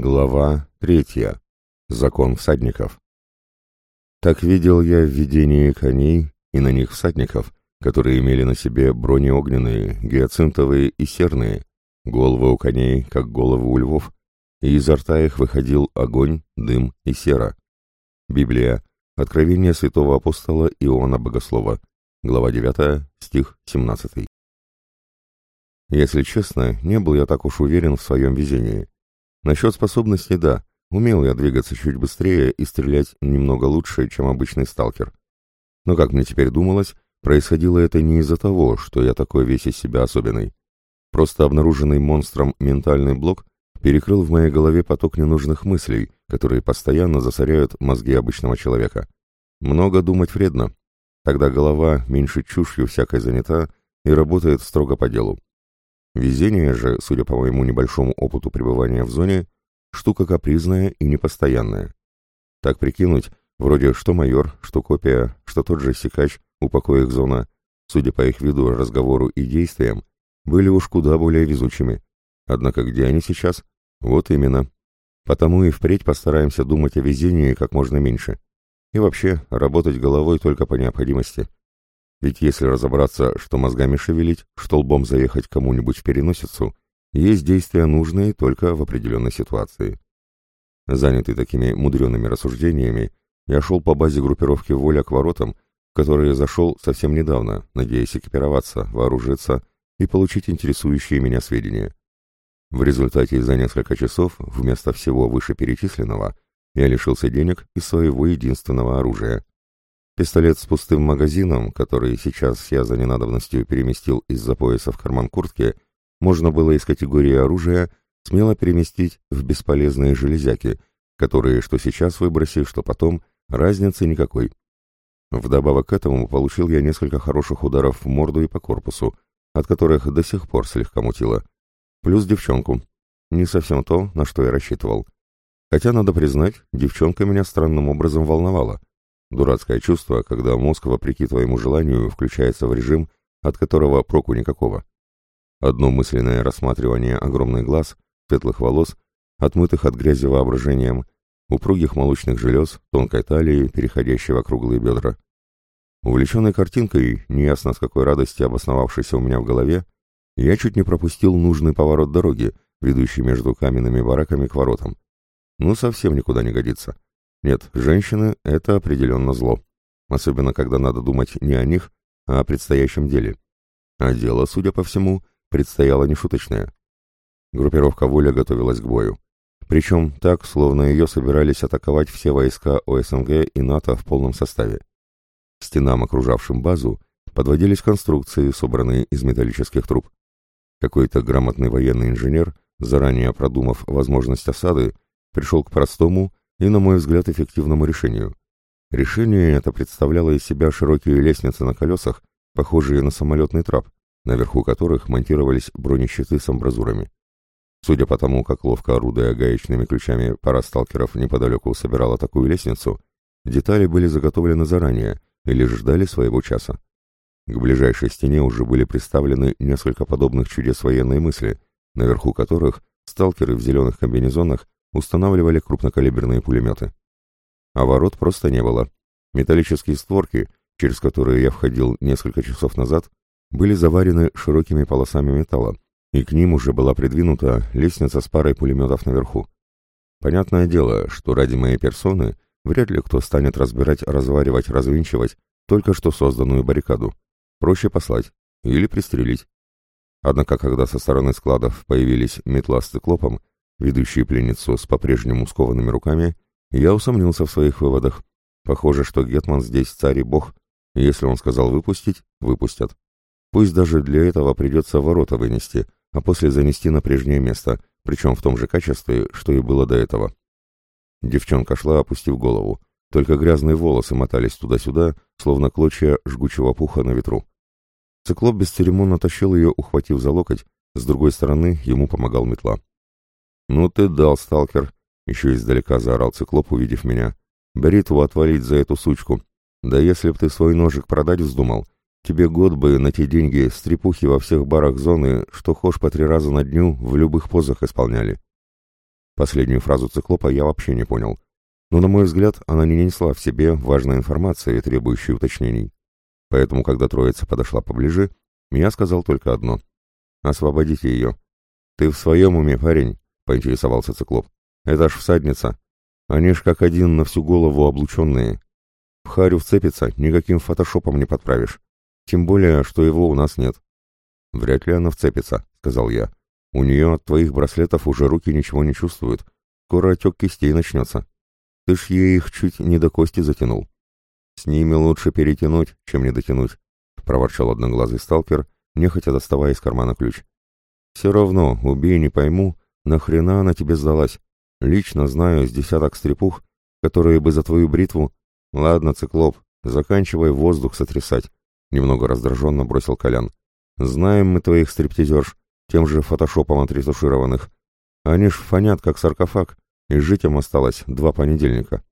Глава третья. Закон всадников. Так видел я в видении коней и на них всадников, которые имели на себе брони огненные, гиацинтовые и серные, головы у коней, как головы у львов, и изо рта их выходил огонь, дым и сера. Библия. Откровение святого апостола Иоанна Богослова. Глава 9, стих 17. Если честно, не был я так уж уверен в своем везении. Насчет способностей – да, умел я двигаться чуть быстрее и стрелять немного лучше, чем обычный сталкер. Но, как мне теперь думалось, происходило это не из-за того, что я такой весь из себя особенный. Просто обнаруженный монстром ментальный блок перекрыл в моей голове поток ненужных мыслей, которые постоянно засоряют мозги обычного человека. Много думать вредно. Тогда голова меньше чушью всякой занята и работает строго по делу. Везение же, судя по моему небольшому опыту пребывания в зоне, штука капризная и непостоянная. Так прикинуть, вроде что майор, что копия, что тот же сикач, упокой их зона, судя по их виду, разговору и действиям, были уж куда более везучими. Однако где они сейчас? Вот именно. Потому и впредь постараемся думать о везении как можно меньше. И вообще, работать головой только по необходимости. Ведь если разобраться, что мозгами шевелить, что лбом заехать кому-нибудь в переносицу, есть действия нужные только в определенной ситуации. Занятый такими мудреными рассуждениями, я шел по базе группировки «Воля» к воротам, в которые зашел совсем недавно, надеясь экипироваться, вооружиться и получить интересующие меня сведения. В результате за несколько часов, вместо всего вышеперечисленного, я лишился денег и своего единственного оружия. Пистолет с пустым магазином, который сейчас я за ненадобностью переместил из-за пояса в карман куртки, можно было из категории оружия смело переместить в бесполезные железяки, которые что сейчас выброси, что потом, разницы никакой. Вдобавок к этому получил я несколько хороших ударов в морду и по корпусу, от которых до сих пор слегка мутило. Плюс девчонку. Не совсем то, на что я рассчитывал. Хотя, надо признать, девчонка меня странным образом волновала. Дурацкое чувство, когда мозг, вопреки твоему желанию, включается в режим, от которого проку никакого. Одно мысленное рассматривание огромных глаз, светлых волос, отмытых от грязи воображением, упругих молочных желез, тонкой талии, переходящей в округлые бедра. Увлеченной картинкой, неясно с какой радости обосновавшейся у меня в голове, я чуть не пропустил нужный поворот дороги, ведущий между каменными бараками к воротам. Ну, совсем никуда не годится. Нет, женщины — это определенно зло. Особенно, когда надо думать не о них, а о предстоящем деле. А дело, судя по всему, предстояло нешуточное. Группировка «Воля» готовилась к бою. Причем так, словно ее собирались атаковать все войска ОСНГ и НАТО в полном составе. К стенам, окружавшим базу, подводились конструкции, собранные из металлических труб. Какой-то грамотный военный инженер, заранее продумав возможность осады, пришел к простому и, на мой взгляд, эффективному решению. Решение это представляло из себя широкие лестницы на колесах, похожие на самолетный трап, наверху которых монтировались бронещиты с амбразурами. Судя по тому, как ловко орудуя гаечными ключами пара сталкеров неподалеку собирала такую лестницу, детали были заготовлены заранее и лишь ждали своего часа. К ближайшей стене уже были представлены несколько подобных чудес военной мысли, наверху которых сталкеры в зеленых комбинезонах устанавливали крупнокалиберные пулеметы. А ворот просто не было. Металлические створки, через которые я входил несколько часов назад, были заварены широкими полосами металла, и к ним уже была придвинута лестница с парой пулеметов наверху. Понятное дело, что ради моей персоны вряд ли кто станет разбирать, разваривать, развинчивать только что созданную баррикаду. Проще послать или пристрелить. Однако, когда со стороны складов появились метла с циклопом, ведущие пленницу с по-прежнему скованными руками, я усомнился в своих выводах. Похоже, что Гетман здесь царь и бог, если он сказал выпустить, выпустят. Пусть даже для этого придется ворота вынести, а после занести на прежнее место, причем в том же качестве, что и было до этого. Девчонка шла, опустив голову. Только грязные волосы мотались туда-сюда, словно клочья жгучего пуха на ветру. Циклоп бесцеремонно тащил ее, ухватив за локоть, с другой стороны ему помогал метла. «Ну ты дал, сталкер!» — еще издалека заорал циклоп, увидев меня. «Бритву отвалить за эту сучку! Да если б ты свой ножик продать вздумал, тебе год бы на те деньги стрепухи во всех барах зоны, что хошь по три раза на дню, в любых позах исполняли». Последнюю фразу циклопа я вообще не понял. Но, на мой взгляд, она не несла в себе важной информации, требующей уточнений. Поэтому, когда троица подошла поближе, я сказал только одно. «Освободите ее». «Ты в своем уме, парень?» — поинтересовался циклоп. «Это ж всадница. Они ж как один на всю голову облученные. В харю вцепится, никаким фотошопом не подправишь. Тем более, что его у нас нет». «Вряд ли она вцепится», — сказал я. «У нее от твоих браслетов уже руки ничего не чувствуют. Скоро отек кистей начнется. Ты ж ей их чуть не до кости затянул». «С ними лучше перетянуть, чем не дотянуть», — проворчал одноглазый сталкер, нехотя доставая из кармана ключ. «Все равно, убей, не пойму, нахрена она тебе сдалась? Лично знаю с десяток стрепух, которые бы за твою бритву... Ладно, циклоп, заканчивай воздух сотрясать», — немного раздраженно бросил Колян. «Знаем мы твоих стриптизерш, тем же фотошопом отретушированных. Они ж фонят, как саркофаг, и жить им осталось два понедельника».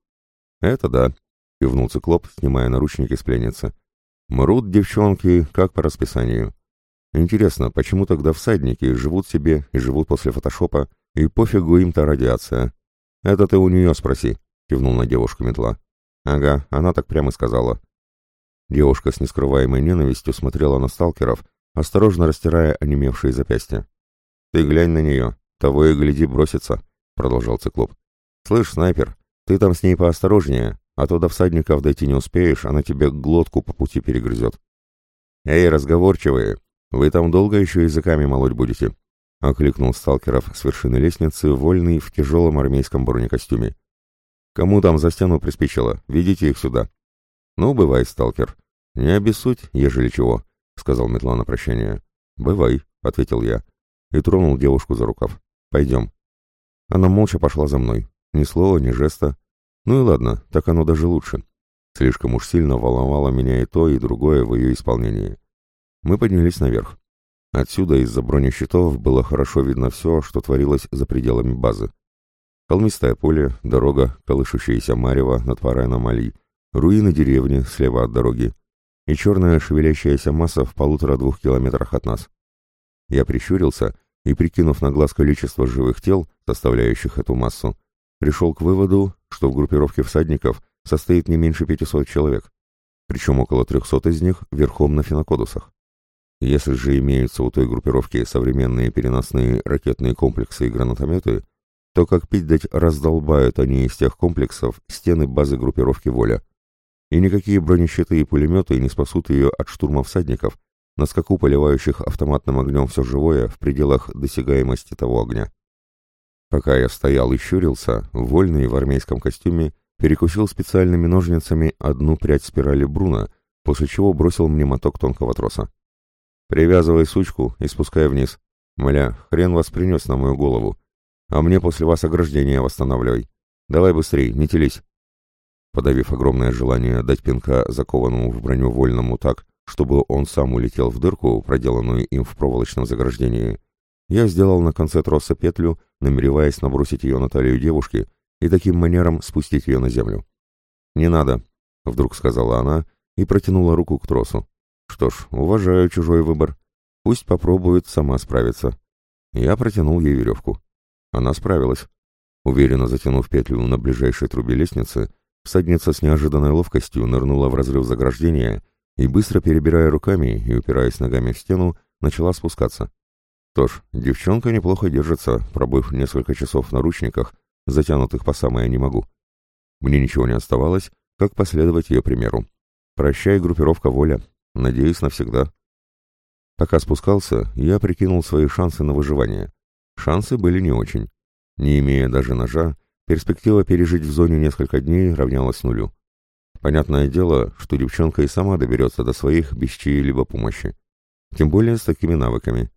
«Это да», — кивнул циклоп, снимая наручники с пленницы. «Мрут девчонки, как по расписанию. Интересно, почему тогда всадники живут себе и живут после фотошопа, и пофигу им-то радиация? Это ты у нее спроси», — кивнул на девушку метла. «Ага, она так прямо сказала». Девушка с нескрываемой ненавистью смотрела на сталкеров, осторожно растирая онемевшие запястья. «Ты глянь на нее, того и гляди бросится», — продолжал циклоп. «Слышь, снайпер, ты там с ней поосторожнее, а то до всадников дойти не успеешь, она тебе глотку по пути перегрызет. «Эй, разговорчивые, вы там долго еще языками молоть будете?» — окликнул сталкеров с вершины лестницы, вольный в тяжелом армейском бронекостюме. «Кому там за стену приспичило? Ведите их сюда». «Ну, бывай, сталкер. Не обессудь, ежели чего», — сказал Метла на прощание. «Бывай», — ответил я, и тронул девушку за рукав. «Пойдем». Она молча пошла за мной. Ни слова, ни жеста, ну и ладно, так оно даже лучше. Слишком уж сильно волновало меня и то, и другое в ее исполнении. Мы поднялись наверх. Отсюда из-за бронещитов было хорошо видно все, что творилось за пределами базы. Холмистое поле, дорога, колышущаяся марево над парой аномалий, руины деревни слева от дороги и черная шевелящаяся масса в полутора-двух километрах от нас. Я прищурился и, прикинув на глаз количество живых тел, составляющих эту массу, пришел к выводу, что в группировке всадников состоит не меньше 500 человек, причем около 300 из них верхом на финокодусах. Если же имеются у той группировки современные переносные ракетные комплексы и гранатометы, то как пить дать раздолбают они из тех комплексов стены базы группировки «Воля». И никакие бронещиты и пулеметы не спасут ее от штурма всадников, на скаку поливающих автоматным огнем все живое в пределах досягаемости того огня. Пока я стоял и щурился, вольный в армейском костюме перекусил специальными ножницами одну прядь спирали Бруна, после чего бросил мне моток тонкого троса. «Привязывай сучку и спускай вниз. Мля, хрен вас принес на мою голову. А мне после вас ограждение восстанавливай. Давай быстрей, не телись». Подавив огромное желание дать пинка закованному в броню вольному так, чтобы он сам улетел в дырку, проделанную им в проволочном заграждении, я сделал на конце троса петлю, намереваясь набросить ее на талию девушки и таким манером спустить ее на землю. «Не надо», — вдруг сказала она и протянула руку к тросу. «Что ж, уважаю чужой выбор. Пусть попробует сама справиться». Я протянул ей веревку. Она справилась. Уверенно затянув петлю на ближайшей трубе лестницы, всадница с неожиданной ловкостью нырнула в разрыв заграждения и, быстро перебирая руками и упираясь ногами в стену, начала спускаться. Что ж, девчонка неплохо держится, пробыв несколько часов в наручниках, затянутых по самое не могу. Мне ничего не оставалось, как последовать ее примеру. Прощай, группировка «Воля». Надеюсь, навсегда. Пока спускался, я прикинул свои шансы на выживание. Шансы были не очень. Не имея даже ножа, перспектива пережить в зоне несколько дней равнялась нулю. Понятное дело, что девчонка и сама доберется до своих без чьей-либо помощи. Тем более с такими навыками.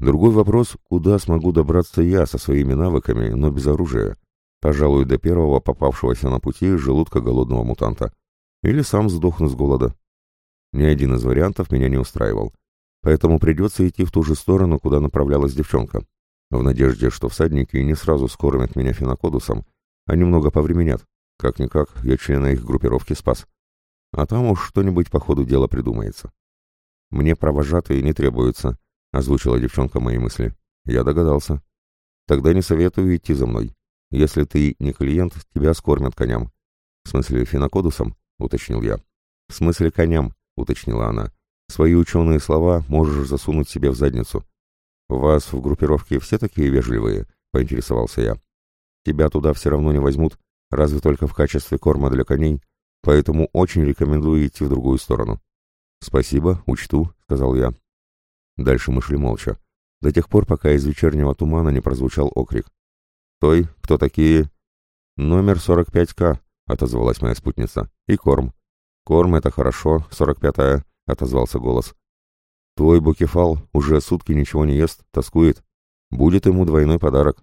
Другой вопрос, куда смогу добраться я со своими навыками, но без оружия. Пожалуй, до первого попавшегося на пути желудка голодного мутанта. Или сам сдохну с голода. Ни один из вариантов меня не устраивал. Поэтому придется идти в ту же сторону, куда направлялась девчонка. В надежде, что всадники не сразу скормят меня фенокодусом, а немного повременят. Как-никак, я члена их группировки спас. А там уж что-нибудь по ходу дела придумается. Мне провожатые не требуются, — озвучила девчонка мои мысли. Я догадался. Тогда не советую идти за мной. Если ты не клиент, тебя скормят коням. В смысле, финокодусом? Уточнил я. В смысле, коням, уточнила она. Свои ученые слова можешь засунуть себе в задницу. Вас в группировке все такие вежливые? Поинтересовался я. Тебя туда все равно не возьмут, разве только в качестве корма для коней, поэтому очень рекомендую идти в другую сторону. «Спасибо, учту», — сказал я. Дальше мы шли молча, до тех пор, пока из вечернего тумана не прозвучал окрик. «Той, кто такие?» «Номер 45К», — отозвалась моя спутница. «И корм». «Корм — это хорошо, 45-я», — отозвался голос. «Твой букефал уже сутки ничего не ест, тоскует. Будет ему двойной подарок».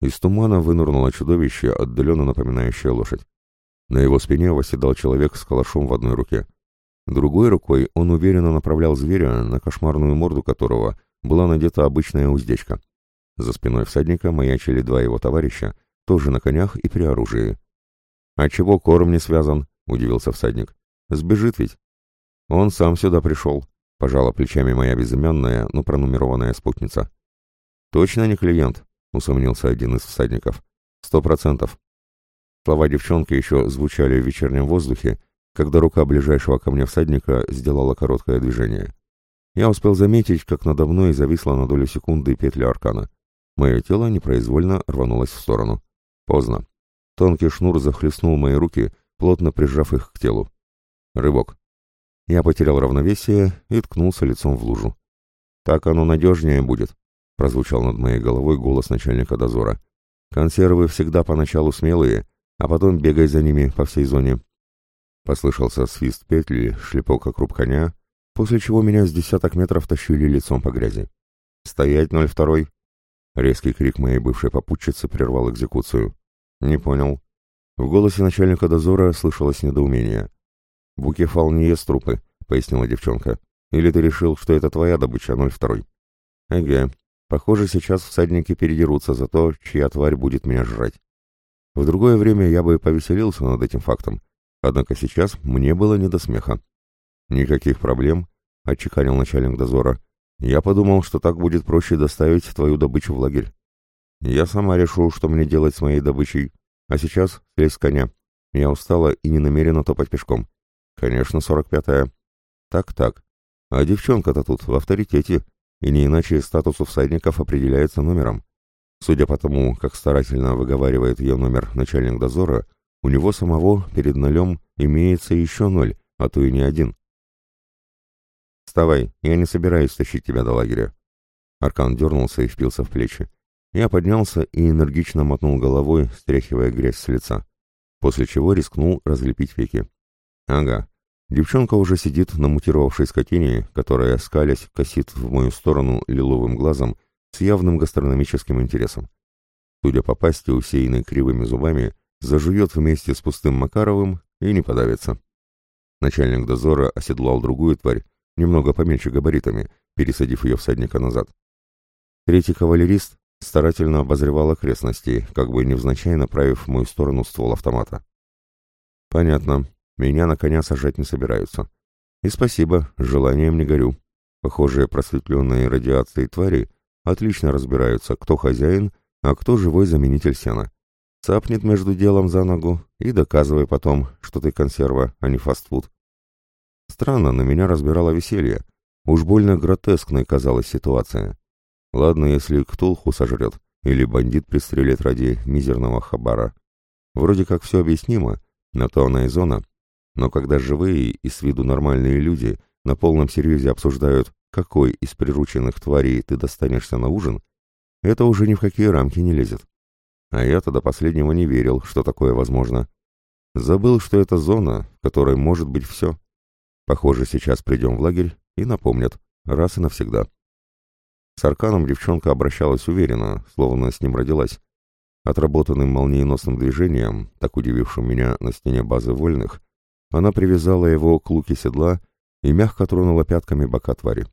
Из тумана вынырнуло чудовище, отдаленно напоминающее лошадь. На его спине восседал человек с калашом в одной руке. Другой рукой он уверенно направлял зверя, на кошмарную морду которого была надета обычная уздечка. За спиной всадника маячили два его товарища, тоже на конях и при оружии. «А чего корм не связан?» — удивился всадник. «Сбежит ведь». «Он сам сюда пришел», — пожала плечами моя безымянная, но пронумерованная спутница. «Точно не клиент?» — усомнился один из всадников. «Сто процентов». Слова девчонки еще звучали в вечернем воздухе, когда рука ближайшего ко мне всадника сделала короткое движение. Я успел заметить, как надо мной зависла на долю секунды петля аркана. Мое тело непроизвольно рванулось в сторону. Поздно. Тонкий шнур захлестнул мои руки, плотно прижав их к телу. Рывок. Я потерял равновесие и ткнулся лицом в лужу. «Так оно надежнее будет», — прозвучал над моей головой голос начальника дозора. «Консервы всегда поначалу смелые, а потом бегай за ними по всей зоне». Послышался свист петли, шлепок округ коня, после чего меня с десяток метров тащили лицом по грязи. «Стоять, 02!» Резкий крик моей бывшей попутчицы прервал экзекуцию. «Не понял». В голосе начальника дозора слышалось недоумение. «Букефал не ест трупы», — пояснила девчонка. «Или ты решил, что это твоя добыча 02?» «Эге. Похоже, сейчас всадники передерутся за то, чья тварь будет меня жрать. В другое время я бы повеселился над этим фактом, однако сейчас мне было не до смеха. «Никаких проблем», — отчеканил начальник дозора. «Я подумал, что так будет проще доставить твою добычу в лагерь. Я сама решу, что мне делать с моей добычей. А сейчас слезь с коня. Я устала и не намерена топать пешком. Конечно, сорок пятая. Так-так. А девчонка-то тут в авторитете, и не иначе статус у всадников определяется номером. Судя по тому, как старательно выговаривает ее номер начальник дозора, у него самого перед нолем имеется еще ноль, а то и не один. «Вставай, я не собираюсь тащить тебя до лагеря». Аркан дернулся и впился в плечи. Я поднялся и энергично мотнул головой, стряхивая грязь с лица, после чего рискнул разлепить веки. «Ага, девчонка уже сидит на мутировавшей скотине, которая, скалясь, косит в мою сторону лиловым глазом с явным гастрономическим интересом. Судя по пасти, усеянной кривыми зубами, зажует вместе с пустым Макаровым и не подавится. Начальник дозора оседлал другую тварь, немного поменьше габаритами, пересадив ее всадника назад. Третий кавалерист старательно обозревал окрестности, как бы невзначай направив в мою сторону ствол автомата. «Понятно. Меня на коня сажать не собираются. И спасибо, желанием не горю. Похожие просветленные радиацией твари отлично разбираются, кто хозяин, а кто живой заменитель сена. Цапнет между делом за ногу и доказывай потом, что ты консерва, а не фастфуд. Странно, на меня разбирало веселье. Уж больно гротескной казалась ситуация. Ладно, если Ктулху сожрет, или бандит пристрелит ради мизерного хабара. Вроде как все объяснимо, на то она и зона. Но когда живые и с виду нормальные люди на полном серьезе обсуждают, какой из прирученных тварей ты достанешься на ужин, это уже ни в какие рамки не лезет. А я-то до последнего не верил, что такое возможно. Забыл, что это зона, в которой может быть все. Похоже, сейчас придем в лагерь и напомнят, раз и навсегда. С Арканом девчонка обращалась уверенно, словно с ним родилась. Отработанным молниеносным движением, так удивившим меня на стене базы вольных, она привязала его к луке седла и мягко тронула пятками бока твари.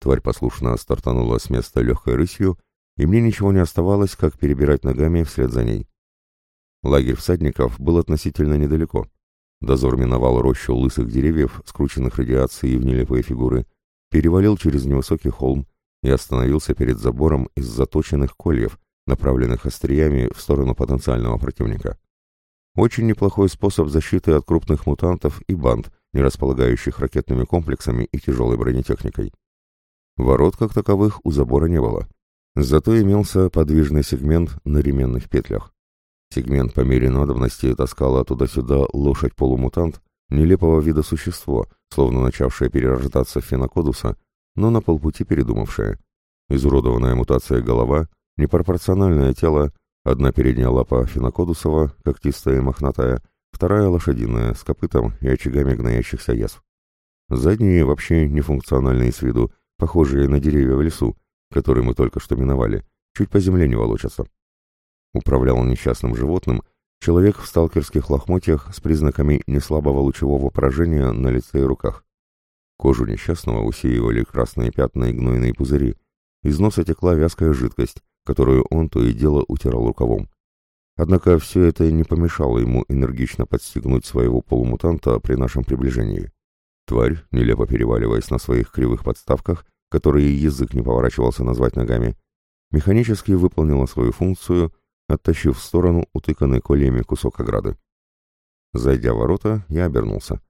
Тварь послушно стартанула с места легкой рысью, и мне ничего не оставалось, как перебирать ногами вслед за ней. Лагерь всадников был относительно недалеко. Дозор миновал рощу лысых деревьев, скрученных радиацией в нелепые фигуры, перевалил через невысокий холм и остановился перед забором из заточенных кольев, направленных остриями в сторону потенциального противника. Очень неплохой способ защиты от крупных мутантов и банд, не располагающих ракетными комплексами и тяжелой бронетехникой. Ворот как таковых у забора не было. Зато имелся подвижный сегмент на ременных петлях. Сегмент по мере надобности таскала туда-сюда лошадь-полумутант, нелепого вида существо, словно начавшее перерождаться в фенокодуса, но на полпути передумавшее. Изуродованная мутация голова, непропорциональное тело, одна передняя лапа фенокодусова, когтистая и мохнатая, вторая лошадиная, с копытом и очагами гноящихся язв. Задние вообще нефункциональные с виду, похожие на деревья в лесу, которые мы только что миновали, чуть по земле не волочатся. Управлял несчастным животным человек в сталкерских лохмотьях с признаками неслабого лучевого поражения на лице и руках. Кожу несчастного усеивали красные пятна и гнойные пузыри, из носа текла вязкая жидкость, которую он то и дело утирал рукавом. Однако все это не помешало ему энергично подстегнуть своего полумутанта при нашем приближении. Тварь, нелепо переваливаясь на своих кривых подставках, которые язык не поворачивался назвать ногами, механически выполнила свою функцию, оттащив в сторону утыканный кольями кусок ограды. Зайдя в ворота, я обернулся.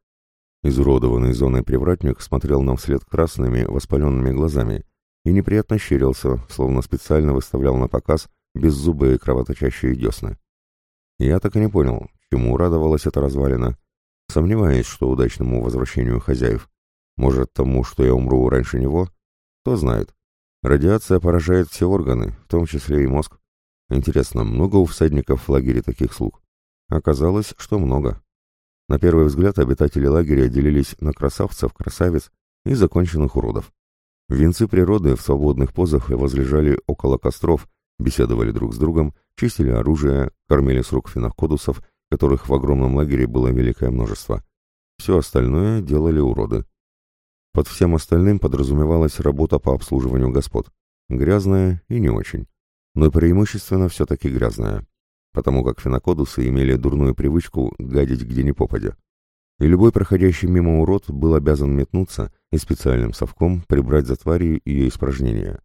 Изуродованный зоной привратник смотрел нам вслед красными, воспаленными глазами и неприятно щерился, словно специально выставлял на показ беззубые кровоточащие десны. Я так и не понял, чему радовалась эта развалина, сомневаясь, что удачному возвращению хозяев. Может, тому, что я умру раньше него? Кто знает. Радиация поражает все органы, в том числе и мозг. Интересно, много у всадников в лагере таких слуг? Оказалось, что много. На первый взгляд обитатели лагеря делились на красавцев, красавиц и законченных уродов. Венцы природы в свободных позах возлежали около костров, беседовали друг с другом, чистили оружие, кормили с рук финокодусов, которых в огромном лагере было великое множество. Все остальное делали уроды. Под всем остальным подразумевалась работа по обслуживанию господ. Грязная и не очень. Но преимущественно все-таки грязная. Потому как фенокодусы имели дурную привычку гадить где ни попадя. И любой проходящий мимо урод был обязан метнуться и специальным совком прибрать за тварью ее испражнения.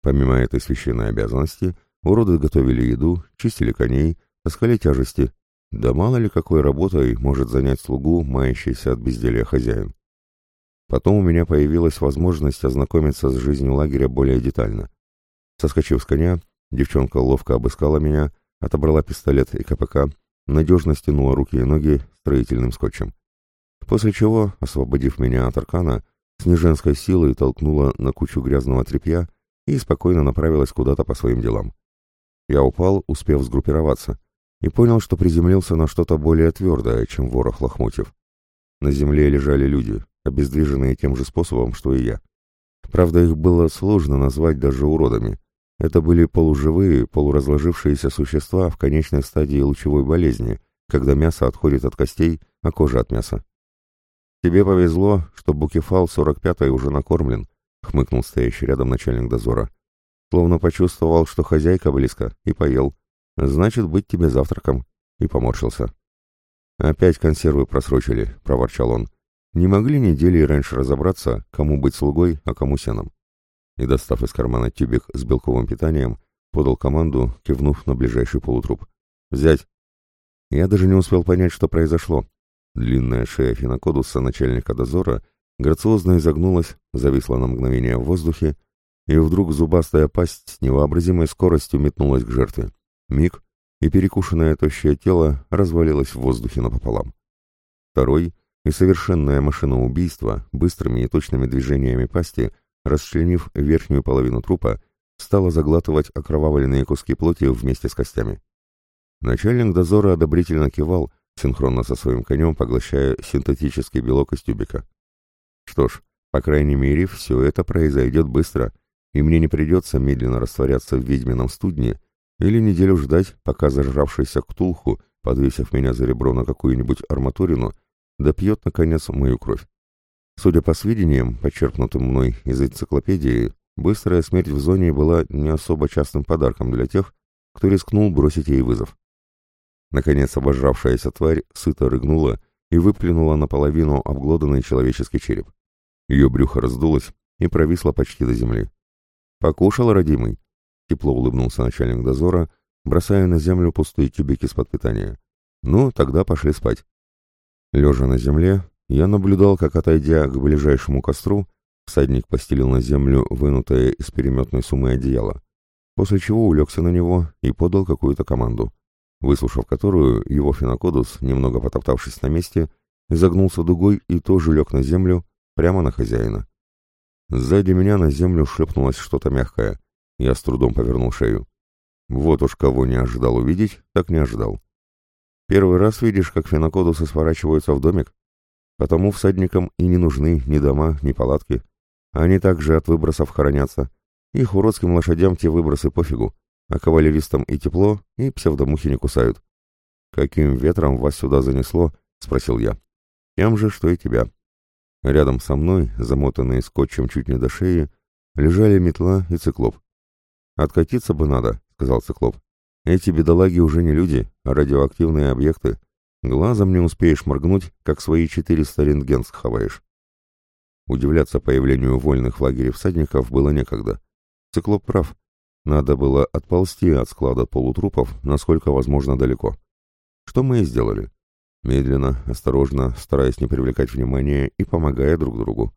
Помимо этой священной обязанности, уроды готовили еду, чистили коней, таскали тяжести. Да мало ли какой работой может занять слугу, мающийся от безделья хозяин. Потом у меня появилась возможность ознакомиться с жизнью лагеря более детально. Соскочив с коня, девчонка ловко обыскала меня, отобрала пистолет и КПК, надежно стянула руки и ноги строительным скотчем. После чего, освободив меня от аркана, с неженской силой толкнула на кучу грязного тряпья и спокойно направилась куда-то по своим делам. Я упал, успев сгруппироваться, и понял, что приземлился на что-то более твердое, чем ворох лохмотьев. На земле лежали люди, обездвиженные тем же способом, что и я. Правда, их было сложно назвать даже уродами. Это были полуживые, полуразложившиеся существа в конечной стадии лучевой болезни, когда мясо отходит от костей, а кожа от мяса. «Тебе повезло, что Букефал 45-й уже накормлен», — хмыкнул стоящий рядом начальник дозора. Словно почувствовал, что хозяйка близко, и поел. «Значит, быть тебе завтраком», — и поморщился. «Опять консервы просрочили», — проворчал он. «Не могли недели раньше разобраться, кому быть слугой, а кому сеном». И, достав из кармана тюбик с белковым питанием, подал команду, кивнув на ближайший полутруп. «Взять!» Я даже не успел понять, что произошло. Длинная шея Финокодуса, начальника дозора, грациозно изогнулась, зависла на мгновение в воздухе, и вдруг зубастая пасть с невообразимой скоростью метнулась к жертве. Миг, и перекушенное тощее тело развалилось в воздухе напополам. Второй и совершенная машина убийства, быстрыми и точными движениями пасти, расчленив верхнюю половину трупа, стала заглатывать окровавленные куски плоти вместе с костями. Начальник дозора одобрительно кивал, синхронно со своим конем поглощая синтетический белок из тюбика. Что ж, по крайней мере, все это произойдет быстро, и мне не придется медленно растворяться в ведьмином студне или неделю ждать, пока зажравшийся ктулху, подвесив меня за ребро на какую-нибудь арматурину, допьет, наконец, мою кровь. Судя по сведениям, почерпнутым мной из энциклопедии, быстрая смерть в зоне была не особо частым подарком для тех, кто рискнул бросить ей вызов. Наконец обожравшаяся тварь сыто рыгнула и выплюнула наполовину обглоданный человеческий череп. Ее брюхо раздулось и провисло почти до земли. «Покушал, родимый?» тепло улыбнулся начальник дозора, бросая на землю пустые тюбики с-под питания. «Ну, тогда пошли спать». Лежа на земле, я наблюдал, как, отойдя к ближайшему костру, всадник постелил на землю вынутое из переметной суммы одеяло, после чего улегся на него и подал какую-то команду, выслушав которую, его фенокодус, немного потоптавшись на месте, изогнулся дугой и тоже лег на землю, прямо на хозяина. Сзади меня на землю шлепнулось что-то мягкое. Я с трудом повернул шею. Вот уж кого не ожидал увидеть, так не ожидал. Первый раз видишь, как фенокодусы сворачиваются в домик? Потому всадникам и не нужны ни дома, ни палатки. Они также от выбросов хоронятся. Их уродским лошадям те выбросы пофигу, а кавалеристам и тепло, и псевдомухи не кусают. «Каким ветром вас сюда занесло?» — спросил я. «Тем же, что и тебя». Рядом со мной, замотанные скотчем чуть не до шеи, лежали метла и циклоп. «Откатиться бы надо», — сказал циклоп. «Эти бедолаги уже не люди, а радиоактивные объекты. Глазом не успеешь моргнуть, как свои 400 рентген схаваешь. Удивляться появлению вольных в лагере всадников было некогда. Циклоп прав. Надо было отползти от склада полутрупов, насколько возможно далеко. Что мы и сделали. Медленно, осторожно, стараясь не привлекать внимания и помогая друг другу.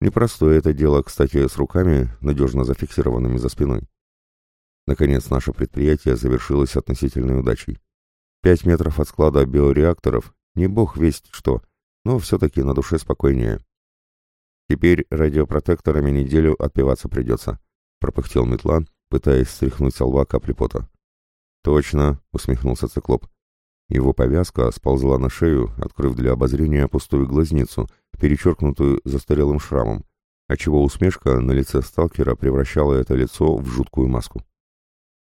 Непростое это дело, кстати, с руками, надежно зафиксированными за спиной. Наконец, наше предприятие завершилось относительной удачей. Пять метров от склада биореакторов, не бог весть что, но все-таки на душе спокойнее. Теперь радиопротекторами неделю отпиваться придется, пропыхтел Метла, пытаясь стряхнуть со лба капли пота. Точно, усмехнулся циклоп. Его повязка сползла на шею, открыв для обозрения пустую глазницу, перечеркнутую застарелым шрамом, отчего усмешка на лице сталкера превращала это лицо в жуткую маску.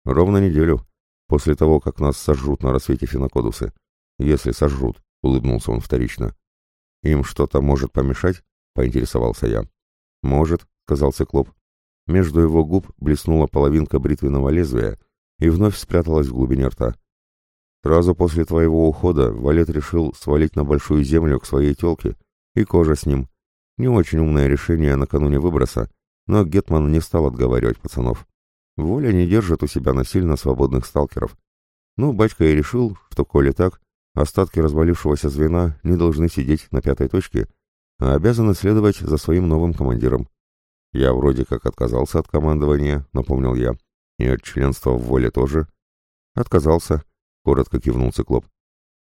Ровно неделю, После того, как нас сожрут на рассвете финокодусы. Если сожрут, улыбнулся он вторично. Им что-то может помешать? Поинтересовался я. Может, сказал циклоп. Между его губ блеснула половинка бритвенного лезвия и вновь спряталась в глубине рта. Сразу после твоего ухода Валет решил свалить на большую землю к своей тёлке, и кожа с ним. Не очень умное решение накануне выброса, но Гетман не стал отговаривать пацанов. Воля не держит у себя насильно свободных сталкеров. Ну, батька и решил, что, коли так, остатки развалившегося звена не должны сидеть на пятой точке, а обязаны следовать за своим новым командиром. Я вроде как отказался от командования, напомнил я, и от членства в воле тоже. Отказался, коротко кивнул циклоп.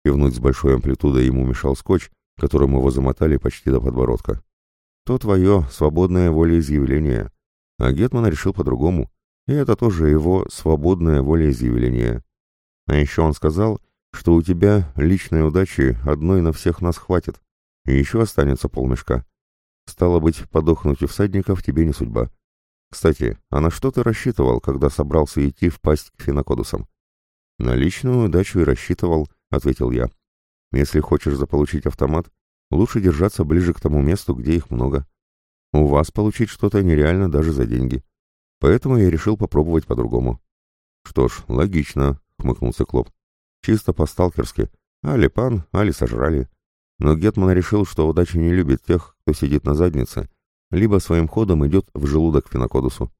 Кивнуть с большой амплитудой ему мешал скотч, которым его замотали почти до подбородка. То твое свободное волеизъявление. А Гетман решил по-другому. И это тоже его свободное волеизъявление. А еще он сказал, что у тебя личной удачи одной на всех нас хватит, и еще останется полмешка. Стало быть, подохнуть у всадников тебе не судьба. Кстати, а на что ты рассчитывал, когда собрался идти в пасть к финокодусам? На личную удачу и рассчитывал, ответил я. Если хочешь заполучить автомат, лучше держаться ближе к тому месту, где их много. У вас получить что-то нереально даже за деньги. Поэтому я решил попробовать по-другому. Что ж, логично, хмыкнул циклоп. Чисто по-сталкерски. Али пан, али сожрали. Но Гетман решил, что удача не любит тех, кто сидит на заднице, либо своим ходом идет в желудок Финокодусу.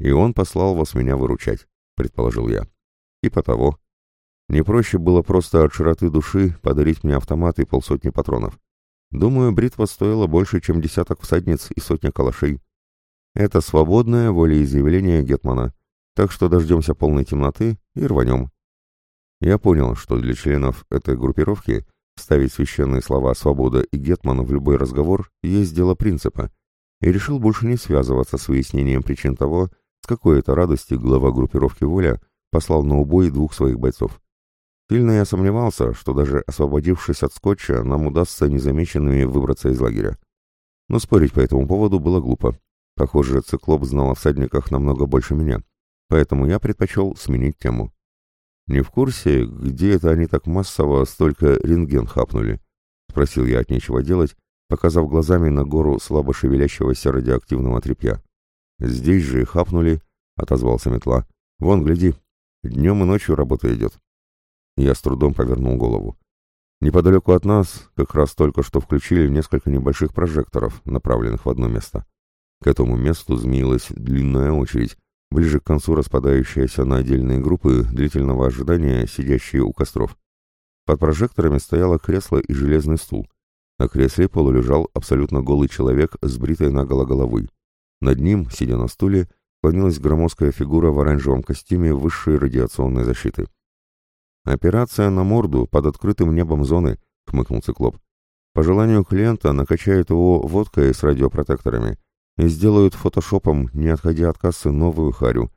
И он послал вас меня выручать, предположил я. Типа того. Не проще было просто от широты души подарить мне автомат и полсотни патронов. Думаю, бритва стоила больше, чем десяток всадниц и сотня калашей. Это свободное волеизъявление Гетмана, так что дождемся полной темноты и рванем. Я понял, что для членов этой группировки ставить священные слова «свобода» и «Гетман» в любой разговор есть дело принципа, и решил больше не связываться с выяснением причин того, с какой это радости глава группировки «Воля» послал на убой двух своих бойцов. Сильно я сомневался, что даже освободившись от скотча, нам удастся незамеченными выбраться из лагеря. Но спорить по этому поводу было глупо. Похоже, циклоп знал о всадниках намного больше меня, поэтому я предпочел сменить тему. «Не в курсе, где это они так массово столько рентген хапнули?» — спросил я от нечего делать, показав глазами на гору слабо шевелящегося радиоактивного тряпья. «Здесь же и хапнули», — отозвался метла. «Вон, гляди, днем и ночью работа идет». Я с трудом повернул голову. Неподалеку от нас как раз только что включили несколько небольших прожекторов, направленных в одно место. К этому месту змеилась длинная очередь, ближе к концу распадающиеся на отдельные группы длительного ожидания, сидящие у костров. Под прожекторами стояло кресло и железный стул. На кресле полулежал абсолютно голый человек с бритой наголо головой. Над ним, сидя на стуле, склонилась громоздкая фигура в оранжевом костюме высшей радиационной защиты. «Операция на морду под открытым небом зоны», — хмыкнул циклоп. «По желанию клиента накачают его водкой с радиопротекторами и сделают фотошопом, не отходя от кассы, новую харю.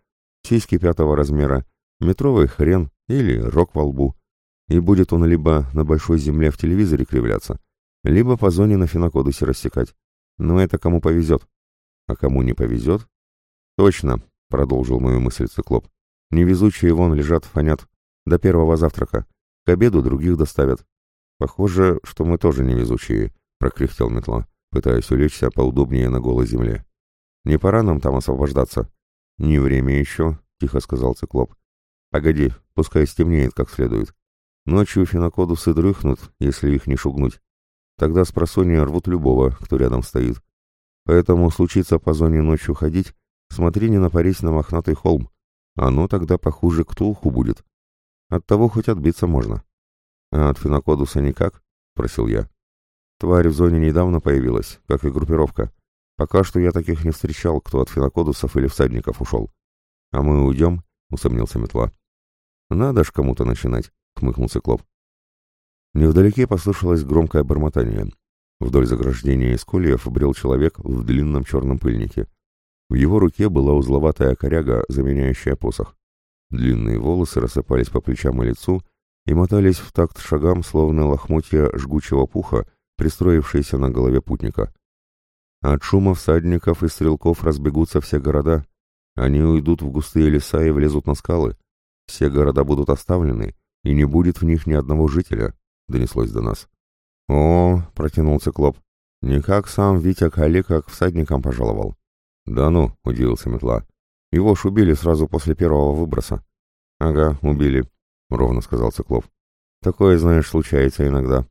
Сиськи пятого размера, метровый хрен или рок во лбу. И будет он либо на большой земле в телевизоре кривляться, либо по зоне на фенокодусе рассекать. Но это кому повезет. А кому не повезет? Точно, продолжил мою мысль циклоп. Невезучие вон лежат, фонят. До первого завтрака. К обеду других доставят. Похоже, что мы тоже невезучие, прокряхтел метла, пытаясь улечься поудобнее на голой земле. Не пора нам там освобождаться. Не время еще, тихо сказал циклоп. Погоди, пускай стемнеет как следует. Ночью фенокодусы дрыхнут, если их не шугнуть. Тогда с просонья рвут любого, кто рядом стоит. Поэтому случится по зоне ночью ходить, смотри не напарись на мохнатый холм. Оно тогда похуже к Тулху будет. От того хоть отбиться можно. А от Финокодуса никак? — просил я. Тварь в зоне недавно появилась, как и группировка. Пока что я таких не встречал, кто от Финокодусов или всадников ушел. А мы уйдем? — усомнился Метла. Надо ж кому-то начинать, — хмыкнул Циклоп. Невдалеке послышалось громкое бормотание. Вдоль заграждения из кольев брел человек в длинном черном пыльнике. В его руке была узловатая коряга, заменяющая посох. Длинные волосы рассыпались по плечам и лицу и мотались в такт шагам, словно лохмотья жгучего пуха, пристроившиеся на голове путника. От шума всадников и стрелков разбегутся все города. Они уйдут в густые леса и влезут на скалы. Все города будут оставлены, и не будет в них ни одного жителя. — донеслось до нас. «О!» — протянул циклоп. «Не как сам Витя Кали, как всадникам пожаловал». «Да ну!» — удивился метла. «Его ж убили сразу после первого выброса». «Ага, убили», — ровно сказал циклоп. «Такое, знаешь, случается иногда.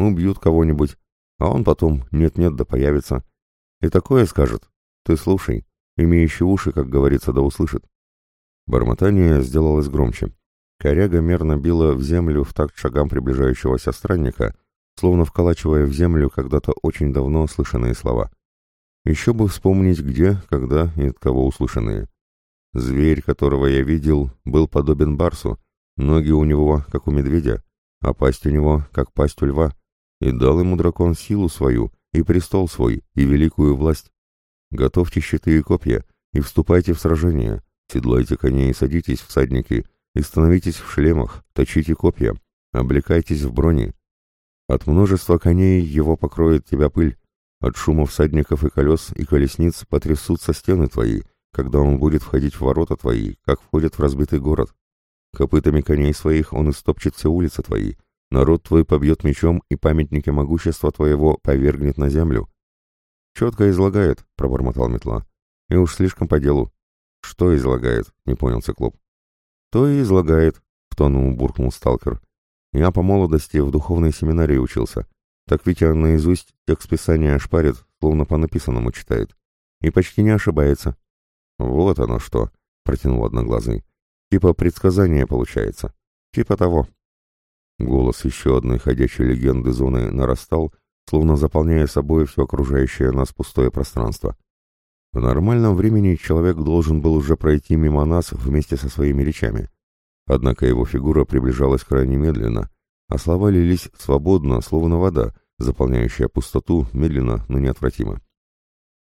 Убьют кого-нибудь, а он потом нет-нет да появится. И такое скажет. Ты слушай, имеющий уши, как говорится, да услышит». Бормотание сделалось громче. Коряга мерно била в землю в такт шагам приближающегося странника, словно вколачивая в землю когда-то очень давно слышанные слова. Еще бы вспомнить, где, когда и от кого услышанные. Зверь, которого я видел, был подобен барсу, ноги у него, как у медведя, а пасть у него, как пасть у льва, и дал ему дракон силу свою, и престол свой, и великую власть. Готовьте щиты и копья, и вступайте в сражение, седлайте коней и садитесь, всадники, и становитесь в шлемах, точите копья, облекайтесь в брони. От множества коней его покроет тебя пыль, от шума всадников и колес и колесниц потрясутся стены твои, когда он будет входить в ворота твои, как входят в разбитый город. Копытами коней своих он истопчет все улицы твои, народ твой побьет мечом и памятники могущества твоего повергнет на землю. Четко излагает, пробормотал метла. И уж слишком по делу. Что излагает? Не понял циклоп. «То и излагает», — в тону буркнул сталкер. «Я по молодости в духовной семинарии учился. Так Витя наизусть текст Писания шпарит, словно по написанному читает. И почти не ошибается». «Вот оно что», — протянул одноглазый. «Типа предсказание получается. Типа того». Голос еще одной ходячей легенды зоны нарастал, словно заполняя собой все окружающее нас пустое пространство. В нормальном времени человек должен был уже пройти мимо нас вместе со своими речами. Однако его фигура приближалась крайне медленно, а слова лились свободно, словно вода, заполняющая пустоту медленно, но неотвратимо.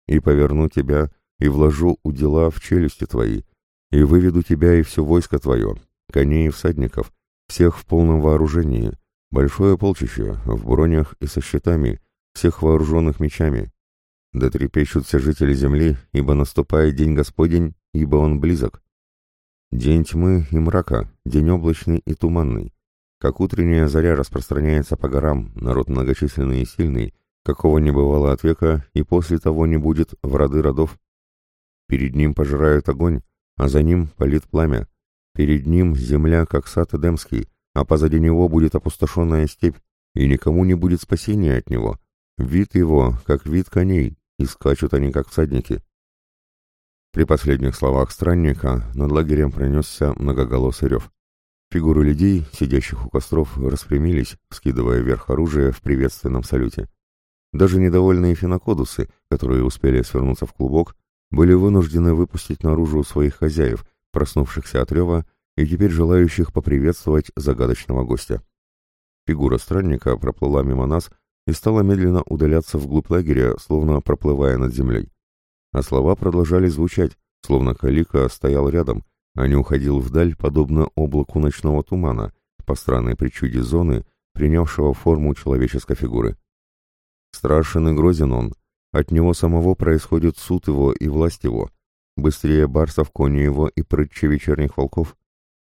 «И поверну тебя, и вложу у дела в челюсти твои, и выведу тебя и все войско твое, коней и всадников, всех в полном вооружении, большое полчище, в бронях и со щитами, всех вооруженных мечами, да трепещут все жители земли, ибо наступает день Господень, ибо он близок. День тьмы и мрака, день облачный и туманный. Как утренняя заря распространяется по горам, народ многочисленный и сильный, какого не бывало от века, и после того не будет в роды родов. Перед ним пожирают огонь, а за ним палит пламя. Перед ним земля, как сад Эдемский, а позади него будет опустошенная степь, и никому не будет спасения от него. Вид его, как вид коней, и скачут они, как всадники. При последних словах странника над лагерем пронесся многоголосый рев. Фигуры людей, сидящих у костров, распрямились, скидывая вверх оружие в приветственном салюте. Даже недовольные финокодусы, которые успели свернуться в клубок, были вынуждены выпустить наружу своих хозяев, проснувшихся от рева и теперь желающих поприветствовать загадочного гостя. Фигура странника проплыла мимо нас и стала медленно удаляться вглубь лагеря, словно проплывая над землей. А слова продолжали звучать, словно Калика стоял рядом, а не уходил вдаль, подобно облаку ночного тумана, по странной причуде зоны, принявшего форму человеческой фигуры. Страшен и грозен он, от него самого происходит суд его и власть его, быстрее барсов кони его и прытче вечерних волков.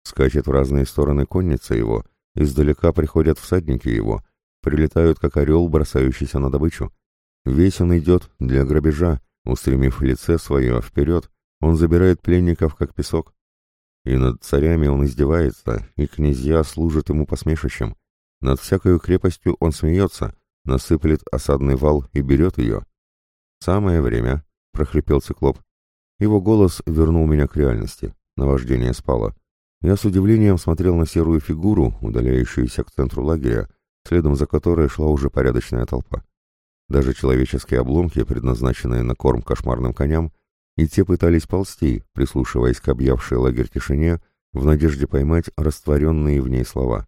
Скачет в разные стороны конница его, издалека приходят всадники его, прилетают, как орел, бросающийся на добычу. Весь он идет для грабежа, устремив лице свое вперед, он забирает пленников, как песок. И над царями он издевается, и князья служат ему посмешищем. Над всякою крепостью он смеется, насыплет осадный вал и берет ее. «Самое время», — прохрипел циклоп. Его голос вернул меня к реальности. Наваждение спало. Я с удивлением смотрел на серую фигуру, удаляющуюся к центру лагеря, следом за которой шла уже порядочная толпа. Даже человеческие обломки, предназначенные на корм кошмарным коням, и те пытались ползти, прислушиваясь к объявшей лагерь тишине, в надежде поймать растворенные в ней слова.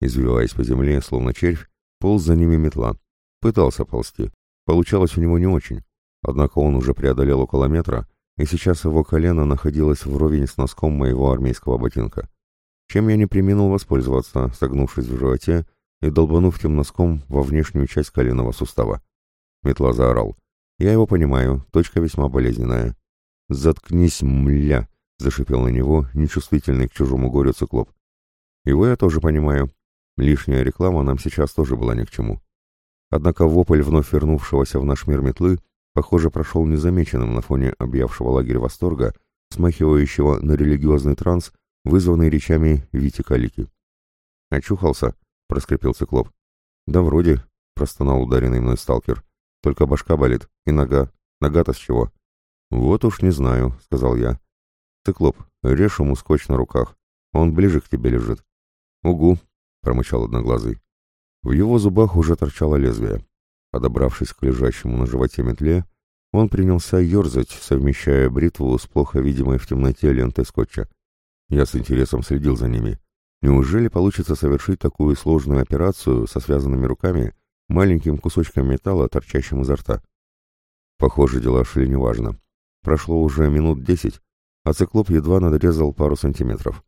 Извиваясь по земле, словно червь, полз за ними метла. Пытался ползти. Получалось у него не очень. Однако он уже преодолел около метра, и сейчас его колено находилось вровень с носком моего армейского ботинка. Чем я не применил воспользоваться, согнувшись в животе и долбанув тем носком во внешнюю часть коленного сустава. Метла заорал. Я его понимаю, точка весьма болезненная. «Заткнись, мля!» — зашипел на него, нечувствительный к чужому горю циклоп. Его я тоже понимаю. Лишняя реклама нам сейчас тоже была ни к чему. Однако вопль вновь вернувшегося в наш мир метлы, похоже, прошел незамеченным на фоне объявшего лагерь восторга, смахивающего на религиозный транс, вызванный речами Вити Калики. «Очухался?» — проскрипел циклоп. «Да вроде», — простонал ударенный мной сталкер. Только башка болит и нога. Нога-то с чего? Вот уж не знаю, сказал я. Циклоп, режь ему скотч на руках. Он ближе к тебе лежит. Угу, промычал одноглазый. В его зубах уже торчало лезвие. Подобравшись к лежащему на животе метле, он принялся ерзать, совмещая бритву с плохо видимой в темноте лентой скотча. Я с интересом следил за ними. Неужели получится совершить такую сложную операцию со связанными руками, маленьким кусочком металла, торчащим изо рта. Похоже, дела шли неважно. Прошло уже минут десять, а циклоп едва надрезал пару сантиметров.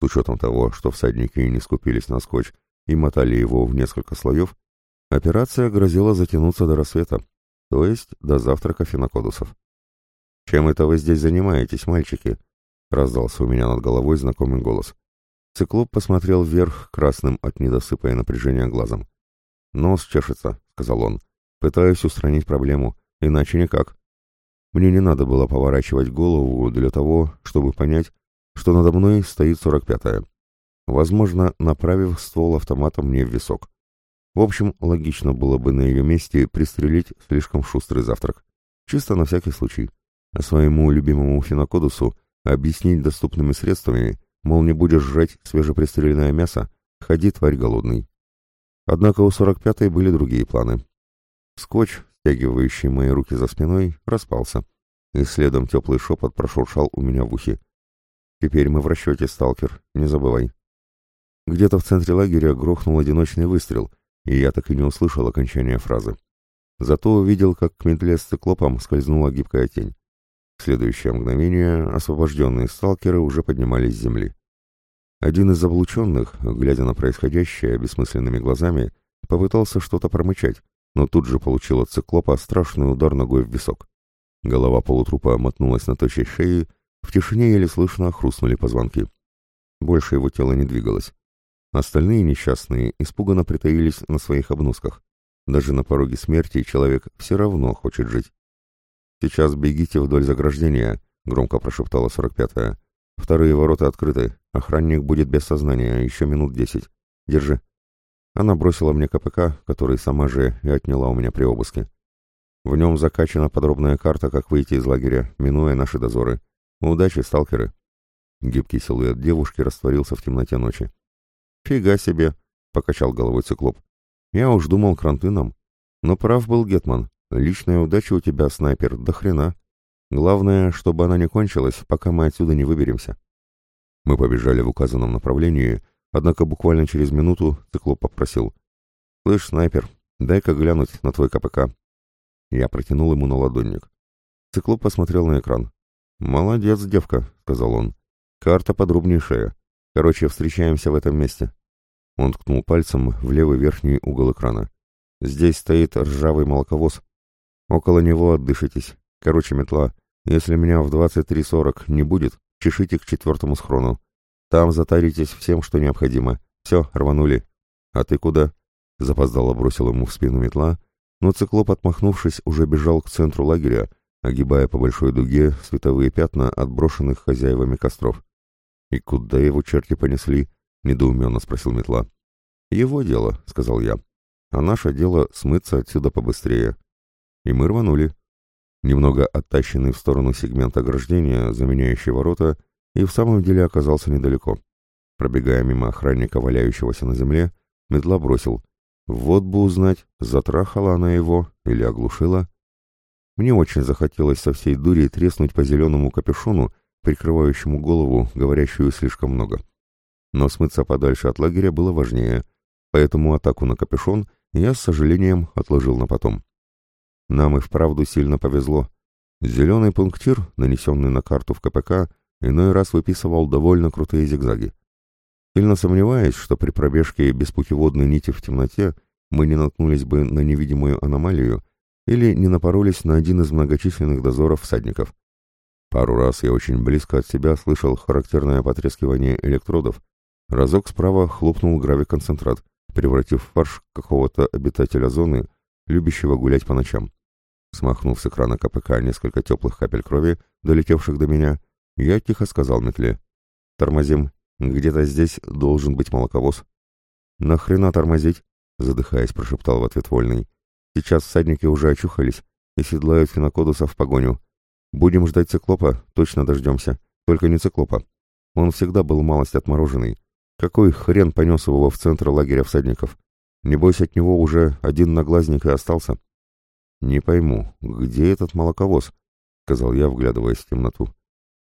С учетом того, что всадники не скупились на скотч и мотали его в несколько слоев, операция грозила затянуться до рассвета, то есть до завтрака фенокодусов. «Чем это вы здесь занимаетесь, мальчики?» — раздался у меня над головой знакомый голос. Циклоп посмотрел вверх красным от недосыпа и напряжения глазом. «Нос чешется», — сказал он. «Пытаюсь устранить проблему, иначе никак». Мне не надо было поворачивать голову для того, чтобы понять, что надо мной стоит сорок пятая. Возможно, направив ствол автомата мне в висок. В общем, логично было бы на ее месте пристрелить слишком шустрый завтрак. Чисто на всякий случай. А своему любимому финокодусу объяснить доступными средствами, мол, не будешь жрать свежепристреленное мясо, ходи, тварь голодный. Однако у 45-й были другие планы. Скотч, стягивающий мои руки за спиной, распался, и следом теплый шепот прошуршал у меня в ухе. «Теперь мы в расчете, сталкер, не забывай». Где-то в центре лагеря грохнул одиночный выстрел, и я так и не услышал окончания фразы. Зато увидел, как к метле с циклопом скользнула гибкая тень. В следующее мгновение освобожденные сталкеры уже поднимались с земли. Один из облученных, глядя на происходящее бессмысленными глазами, попытался что-то промычать, но тут же получил от циклопа страшный удар ногой в висок. Голова полутрупа мотнулась на точей шеи, в тишине еле слышно хрустнули позвонки. Больше его тело не двигалось. Остальные несчастные испуганно притаились на своих обносках. Даже на пороге смерти человек все равно хочет жить. «Сейчас бегите вдоль заграждения», — громко прошептала сорок пятая. Вторые ворота открыты. Охранник будет без сознания еще минут десять. Держи. Она бросила мне КПК, который сама же и отняла у меня при обыске. В нем закачана подробная карта, как выйти из лагеря, минуя наши дозоры. Удачи, сталкеры!» Гибкий силуэт девушки растворился в темноте ночи. «Фига себе!» — покачал головой циклоп. «Я уж думал кранты нам. Но прав был Гетман. Личная удача у тебя, снайпер, до хрена. Главное, чтобы она не кончилась, пока мы отсюда не выберемся». Мы побежали в указанном направлении, однако буквально через минуту циклоп попросил. «Слышь, снайпер, дай-ка глянуть на твой КПК». Я протянул ему на ладонник. Циклоп посмотрел на экран. «Молодец, девка», — сказал он. «Карта подробнейшая. Короче, встречаемся в этом месте». Он ткнул пальцем в левый верхний угол экрана. «Здесь стоит ржавый молоковоз. Около него отдышитесь. Короче, метла. Если меня в 23.40 не будет, чешите к четвертому схрону. Там затаритесь всем, что необходимо. Все, рванули. А ты куда?» Запоздало бросил ему в спину метла, но циклоп, отмахнувшись, уже бежал к центру лагеря, огибая по большой дуге световые пятна отброшенных хозяевами костров. «И куда его черти понесли?» — недоуменно спросил метла. «Его дело», — сказал я. «А наше дело смыться отсюда побыстрее». И мы рванули. Немного оттащенный в сторону сегмент ограждения, заменяющий ворота, и в самом деле оказался недалеко. Пробегая мимо охранника, валяющегося на земле, метла бросил. Вот бы узнать, затрахала она его или оглушила. Мне очень захотелось со всей дури треснуть по зеленому капюшону, прикрывающему голову, говорящую слишком много. Но смыться подальше от лагеря было важнее, поэтому атаку на капюшон я с сожалением отложил на потом. Нам и вправду сильно повезло. Зеленый пунктир, нанесенный на карту в КПК, иной раз выписывал довольно крутые зигзаги. Сильно сомневаясь, что при пробежке без путеводной нити в темноте мы не наткнулись бы на невидимую аномалию или не напоролись на один из многочисленных дозоров всадников. Пару раз я очень близко от себя слышал характерное потрескивание электродов. Разок справа хлопнул гравиконцентрат, превратив в фарш какого-то обитателя зоны, любящего гулять по ночам. Смахнув с экрана КПК несколько теплых капель крови, долетевших до меня, я тихо сказал метле. «Тормозим. Где-то здесь должен быть молоковоз». «Нахрена тормозить?» — задыхаясь, прошептал в ответ Вольный. «Сейчас всадники уже очухались и седлают финокодуса в погоню. Будем ждать циклопа, точно дождемся. Только не циклопа. Он всегда был малость отмороженный. Какой хрен понес его в центр лагеря всадников? Небось, от него уже один наглазник и остался. «Не пойму, где этот молоковоз?» — сказал я, вглядываясь в темноту.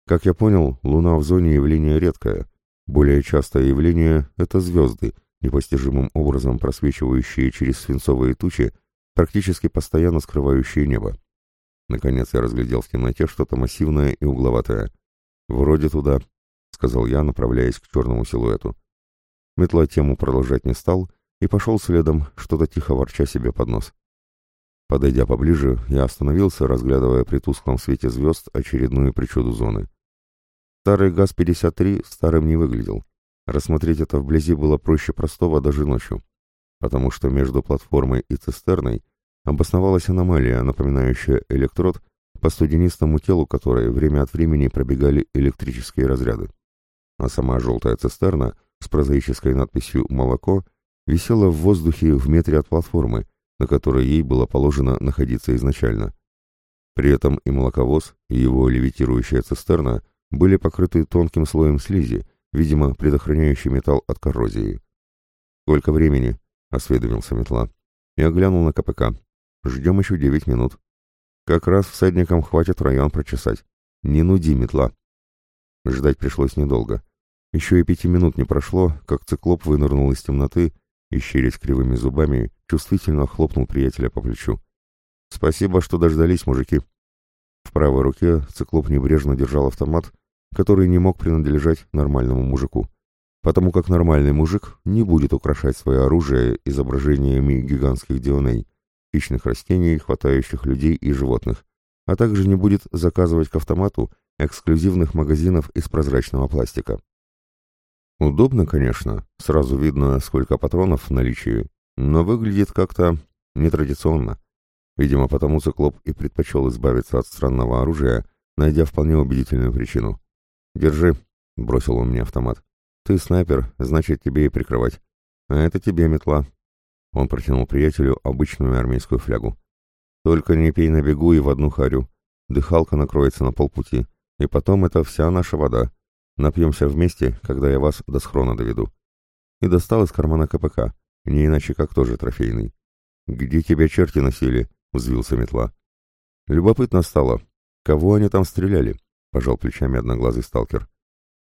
Как я понял, луна в зоне явление редкое. Более частое явление — это звезды, непостижимым образом просвечивающие через свинцовые тучи, практически постоянно скрывающие небо. Наконец я разглядел в темноте что-то массивное и угловатое. «Вроде туда», — сказал я, направляясь к черному силуэту. Метла тему продолжать не стал и пошел следом, что-то тихо ворча себе под нос. Подойдя поближе, я остановился, разглядывая при тусклом свете звезд очередную причуду зоны. Старый ГАЗ-53 старым не выглядел. Рассмотреть это вблизи было проще простого даже ночью, потому что между платформой и цистерной обосновалась аномалия, напоминающая электрод, по студенистому телу которой время от времени пробегали электрические разряды. А сама желтая цистерна с прозаической надписью «Молоко» висела в воздухе в метре от платформы, на которой ей было положено находиться изначально. При этом и молоковоз, и его левитирующая цистерна были покрыты тонким слоем слизи, видимо, предохраняющий металл от коррозии. «Сколько времени?» — осведомился метла. Я глянул на КПК. Ждем еще девять минут. Как раз всадникам хватит район прочесать. Не нуди, метла. Ждать пришлось недолго. Еще и пяти минут не прошло, как циклоп вынырнул из темноты и, щерясь кривыми зубами, чувствительно хлопнул приятеля по плечу. «Спасибо, что дождались, мужики». В правой руке циклоп небрежно держал автомат, который не мог принадлежать нормальному мужику, потому как нормальный мужик не будет украшать свое оружие изображениями гигантских дионей, хищных растений, хватающих людей и животных, а также не будет заказывать к автомату эксклюзивных магазинов из прозрачного пластика. Удобно, конечно, сразу видно, сколько патронов в наличии, но выглядит как-то нетрадиционно. Видимо, потому циклоп и предпочел избавиться от странного оружия, найдя вполне убедительную причину. «Держи», — бросил он мне автомат. «Ты снайпер, значит, тебе и прикрывать. А это тебе метла, он протянул приятелю обычную армейскую флягу. Только не пей на бегу и в одну харю. Дыхалка накроется на полпути. И потом это вся наша вода. Напьемся вместе, когда я вас до схрона доведу. И достал из кармана КПК, не иначе как тоже трофейный. «Где тебя черти носили?» — взвился метла. Любопытно стало. Кого они там стреляли? — пожал плечами одноглазый сталкер.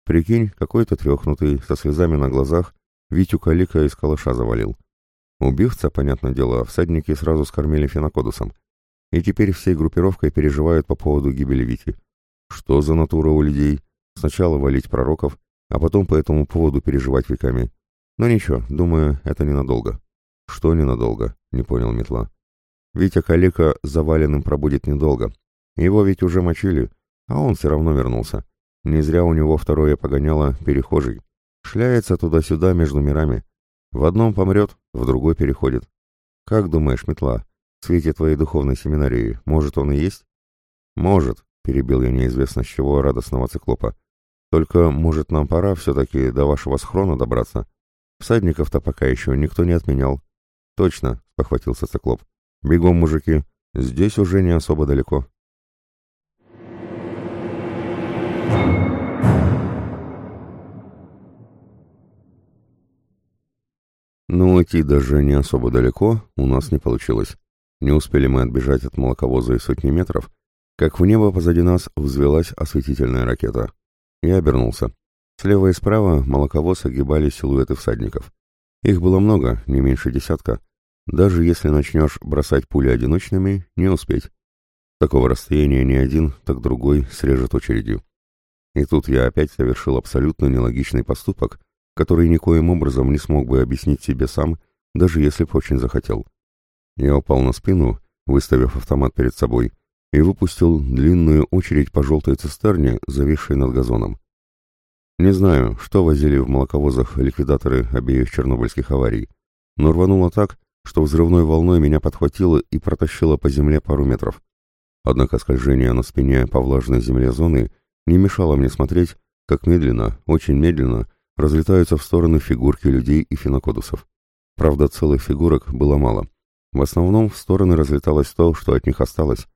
Прикинь, какой-то трехнутый, со слезами на глазах, Витю Калика из калаша завалил. Убивца, понятное дело, всадники сразу скормили фенокодусом. И теперь всей группировкой переживают по поводу гибели Вити. Что за натура у людей? Сначала валить пророков, а потом по этому поводу переживать веками. Но ничего, думаю, это ненадолго. Что ненадолго? Не понял Метла. Витя Калика заваленным пробудет недолго. Его ведь уже мочили, а он все равно вернулся. Не зря у него второе погоняло перехожий. Шляется туда-сюда между мирами. В одном помрет, в другой переходит. Как думаешь, метла, в свете твоей духовной семинарии, может он и есть? Может, перебил я неизвестно с чего радостного циклопа. Только, может, нам пора все-таки до вашего схрона добраться? Всадников-то пока еще никто не отменял. Точно, похватился циклоп. Бегом, мужики, здесь уже не особо далеко. Но идти даже не особо далеко у нас не получилось. Не успели мы отбежать от молоковоза и сотни метров, как в небо позади нас взвелась осветительная ракета. Я обернулся. Слева и справа молоковоз огибали силуэты всадников. Их было много, не меньше десятка. Даже если начнешь бросать пули одиночными, не успеть. Такого расстояния ни один, так другой срежет очередью. И тут я опять совершил абсолютно нелогичный поступок, который никоим образом не смог бы объяснить себе сам, даже если бы очень захотел. Я упал на спину, выставив автомат перед собой, и выпустил длинную очередь по желтой цистерне, зависшей над газоном. Не знаю, что возили в молоковозах ликвидаторы обеих чернобыльских аварий, но рвануло так, что взрывной волной меня подхватило и протащило по земле пару метров. Однако скольжение на спине по влажной земле зоны не мешало мне смотреть, как медленно, очень медленно разлетаются в стороны фигурки людей и фенокодусов. Правда, целых фигурок было мало. В основном в стороны разлеталось то, что от них осталось.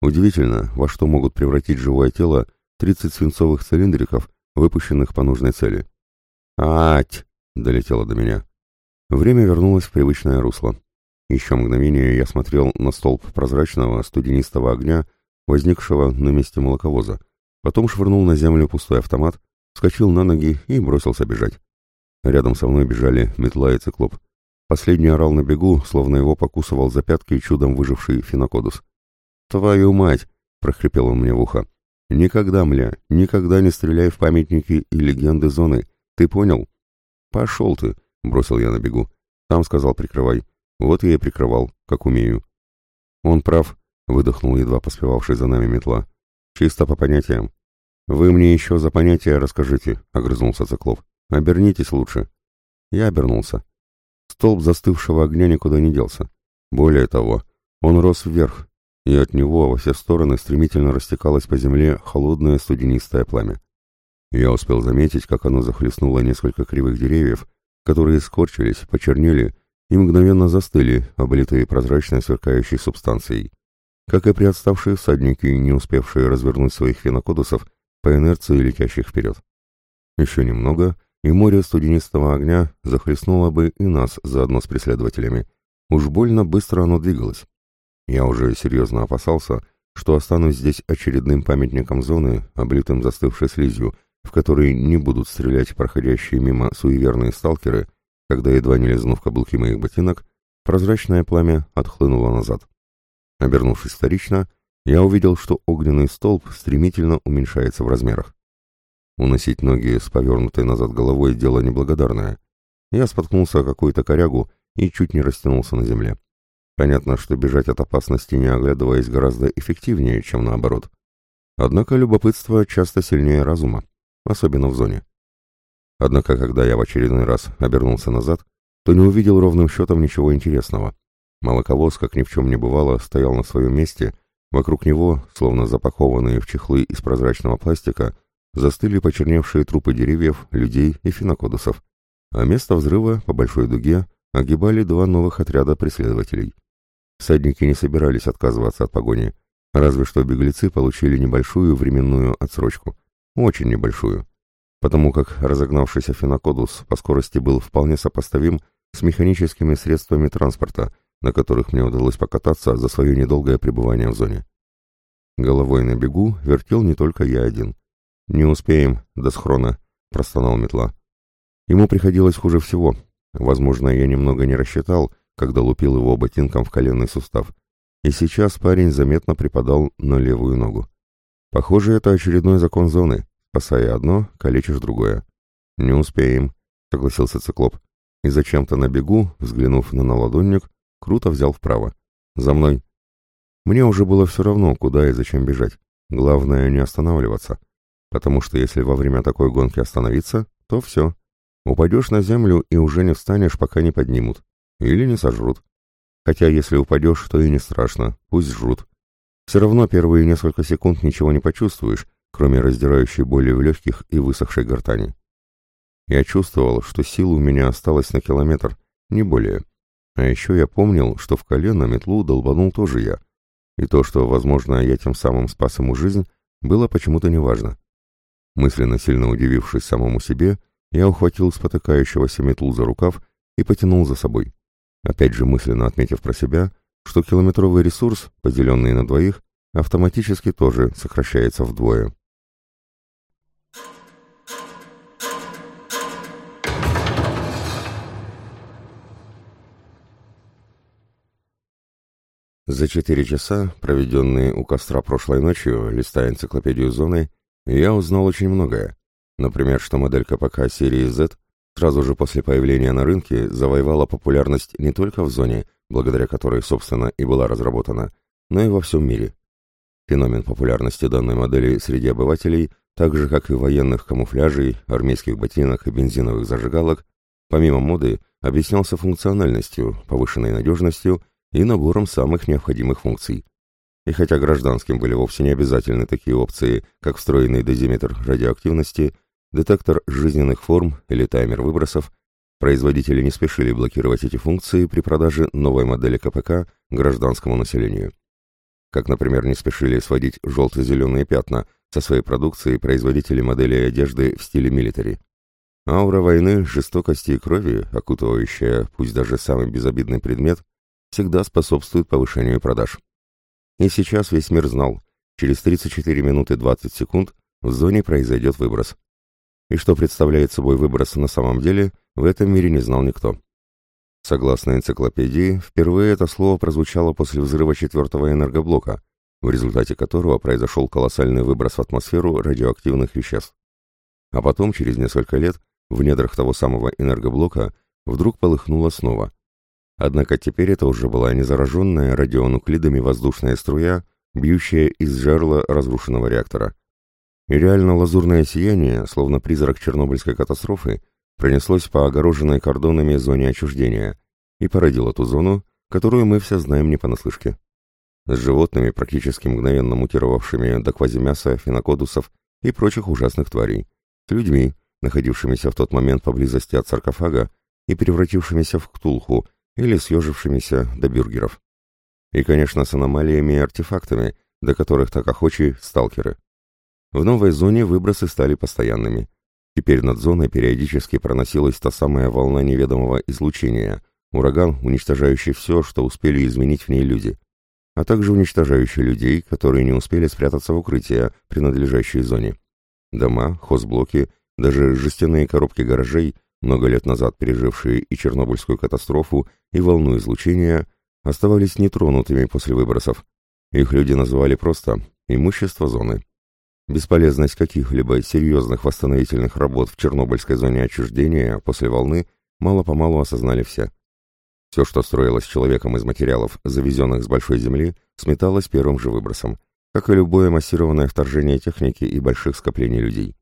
Удивительно, во что могут превратить живое тело 30 свинцовых цилиндриков, выпущенных по нужной цели. «Ать!» — долетело до меня. Время вернулось в привычное русло. Еще мгновение я смотрел на столб прозрачного студенистого огня, возникшего на месте молоковоза, потом швырнул на землю пустой автомат, вскочил на ноги и бросился бежать. Рядом со мной бежали метла и циклоп. Последний орал на бегу, словно его покусывал за пятки чудом выживший финокодус. «Твою мать!» — прохрипел он мне в ухо. «Никогда, мля, никогда не стреляй в памятники и легенды зоны. Ты понял?» «Пошел ты!» — бросил я на бегу. Там сказал «прикрывай». Вот я и прикрывал, как умею. «Он прав», — выдохнул едва поспевавший за нами метла. «Чисто по понятиям. «Вы мне еще за понятие расскажите», — огрызнулся Циклов. «Обернитесь лучше». Я обернулся. Столб застывшего огня никуда не делся. Более того, он рос вверх, и от него во все стороны стремительно растекалось по земле холодное студенистое пламя. Я успел заметить, как оно захлестнуло несколько кривых деревьев, которые скорчились, почернели и мгновенно застыли, облитые прозрачной сверкающей субстанцией. Как и приотставшие всадники, не успевшие развернуть своих фенокодусов по инерции летящих вперед. Еще немного, и море студенистого огня захлестнуло бы и нас заодно с преследователями. Уж больно быстро оно двигалось. Я уже серьезно опасался, что останусь здесь очередным памятником зоны, облитым застывшей слизью, в который не будут стрелять проходящие мимо суеверные сталкеры, когда, едва не лизнув каблуки моих ботинок, прозрачное пламя отхлынуло назад. Обернувшись вторично, я увидел, что огненный столб стремительно уменьшается в размерах. Уносить ноги с повернутой назад головой – дело неблагодарное. Я споткнулся о какую-то корягу и чуть не растянулся на земле. Понятно, что бежать от опасности, не оглядываясь, гораздо эффективнее, чем наоборот. Однако любопытство часто сильнее разума, особенно в зоне. Однако, когда я в очередной раз обернулся назад, то не увидел ровным счетом ничего интересного. Молоковоз, как ни в чем не бывало, стоял на своем месте Вокруг него, словно запакованные в чехлы из прозрачного пластика, застыли почерневшие трупы деревьев, людей и финокодусов, а место взрыва по большой дуге огибали два новых отряда преследователей. Всадники не собирались отказываться от погони, разве что беглецы получили небольшую временную отсрочку. Очень небольшую. Потому как разогнавшийся Финокодус по скорости был вполне сопоставим с механическими средствами транспорта, на которых мне удалось покататься за свое недолгое пребывание в зоне. Головой на бегу вертел не только я один. «Не успеем, до схрона», — простонал метла. Ему приходилось хуже всего. Возможно, я немного не рассчитал, когда лупил его ботинком в коленный сустав. И сейчас парень заметно припадал на левую ногу. Похоже, это очередной закон зоны. Спасая одно, калечишь другое. «Не успеем», — согласился циклоп. И зачем-то на бегу, взглянув на наладонник, круто взял вправо. «За мной!» Мне уже было все равно, куда и зачем бежать. Главное, не останавливаться. Потому что если во время такой гонки остановиться, то все. Упадешь на землю и уже не встанешь, пока не поднимут. Или не сожрут. Хотя если упадешь, то и не страшно, пусть жрут. Все равно первые несколько секунд ничего не почувствуешь, кроме раздирающей боли в легких и высохшей гортани. Я чувствовал, что сил у меня осталось на километр, не более. А еще я помнил, что в колено метлу долбанул тоже я. И то, что, возможно, я тем самым спас ему жизнь, было почему-то неважно. Мысленно сильно удивившись самому себе, я ухватил спотыкающегося метлу за рукав и потянул за собой. Опять же мысленно отметив про себя, что километровый ресурс, поделенный на двоих, автоматически тоже сокращается вдвое. За четыре часа, проведенные у костра прошлой ночью, листая энциклопедию зоны, я узнал очень многое. Например, что модель КПК серии Z сразу же после появления на рынке завоевала популярность не только в зоне, благодаря которой, собственно, и была разработана, но и во всем мире. Феномен популярности данной модели среди обывателей, так же как и военных камуфляжей, армейских ботинок и бензиновых зажигалок, помимо моды, объяснялся функциональностью, повышенной надежностью и набором самых необходимых функций. И хотя гражданским были вовсе не обязательны такие опции, как встроенный дозиметр радиоактивности, детектор жизненных форм или таймер выбросов, производители не спешили блокировать эти функции при продаже новой модели КПК гражданскому населению. Как, например, не спешили сводить желто-зеленые пятна со своей продукции производители моделей одежды в стиле милитари. Аура войны, жестокости и крови, окутывающая пусть даже самый безобидный предмет, всегда способствует повышению продаж. И сейчас весь мир знал, через 34 минуты 20 секунд в зоне произойдет выброс. И что представляет собой выброс на самом деле, в этом мире не знал никто. Согласно энциклопедии, впервые это слово прозвучало после взрыва четвертого энергоблока, в результате которого произошел колоссальный выброс в атмосферу радиоактивных веществ. А потом, через несколько лет, в недрах того самого энергоблока вдруг полыхнуло снова – Однако теперь это уже была не зараженная радионуклидами воздушная струя, бьющая из жерла разрушенного реактора. И реально лазурное сияние, словно призрак Чернобыльской катастрофы, пронеслось по огороженной кордонами зоне отчуждения и породило ту зону, которую мы все знаем не понаслышке. С животными, практически мгновенно мутировавшими до квазимяса, фенокодусов и прочих ужасных тварей, с людьми, находившимися в тот момент поблизости от саркофага и превратившимися в ктулху, или съежившимися до бюргеров. И, конечно, с аномалиями и артефактами, до которых так охочи сталкеры. В новой зоне выбросы стали постоянными. Теперь над зоной периодически проносилась та самая волна неведомого излучения, ураган, уничтожающий все, что успели изменить в ней люди, а также уничтожающий людей, которые не успели спрятаться в укрытия, принадлежащей зоне. Дома, хозблоки, даже жестяные коробки гаражей много лет назад пережившие и Чернобыльскую катастрофу, и волну излучения, оставались нетронутыми после выбросов. Их люди называли просто «имущество зоны». Бесполезность каких-либо серьезных восстановительных работ в Чернобыльской зоне отчуждения после волны мало-помалу осознали все. Все, что строилось человеком из материалов, завезенных с большой земли, сметалось первым же выбросом, как и любое массированное вторжение техники и больших скоплений людей.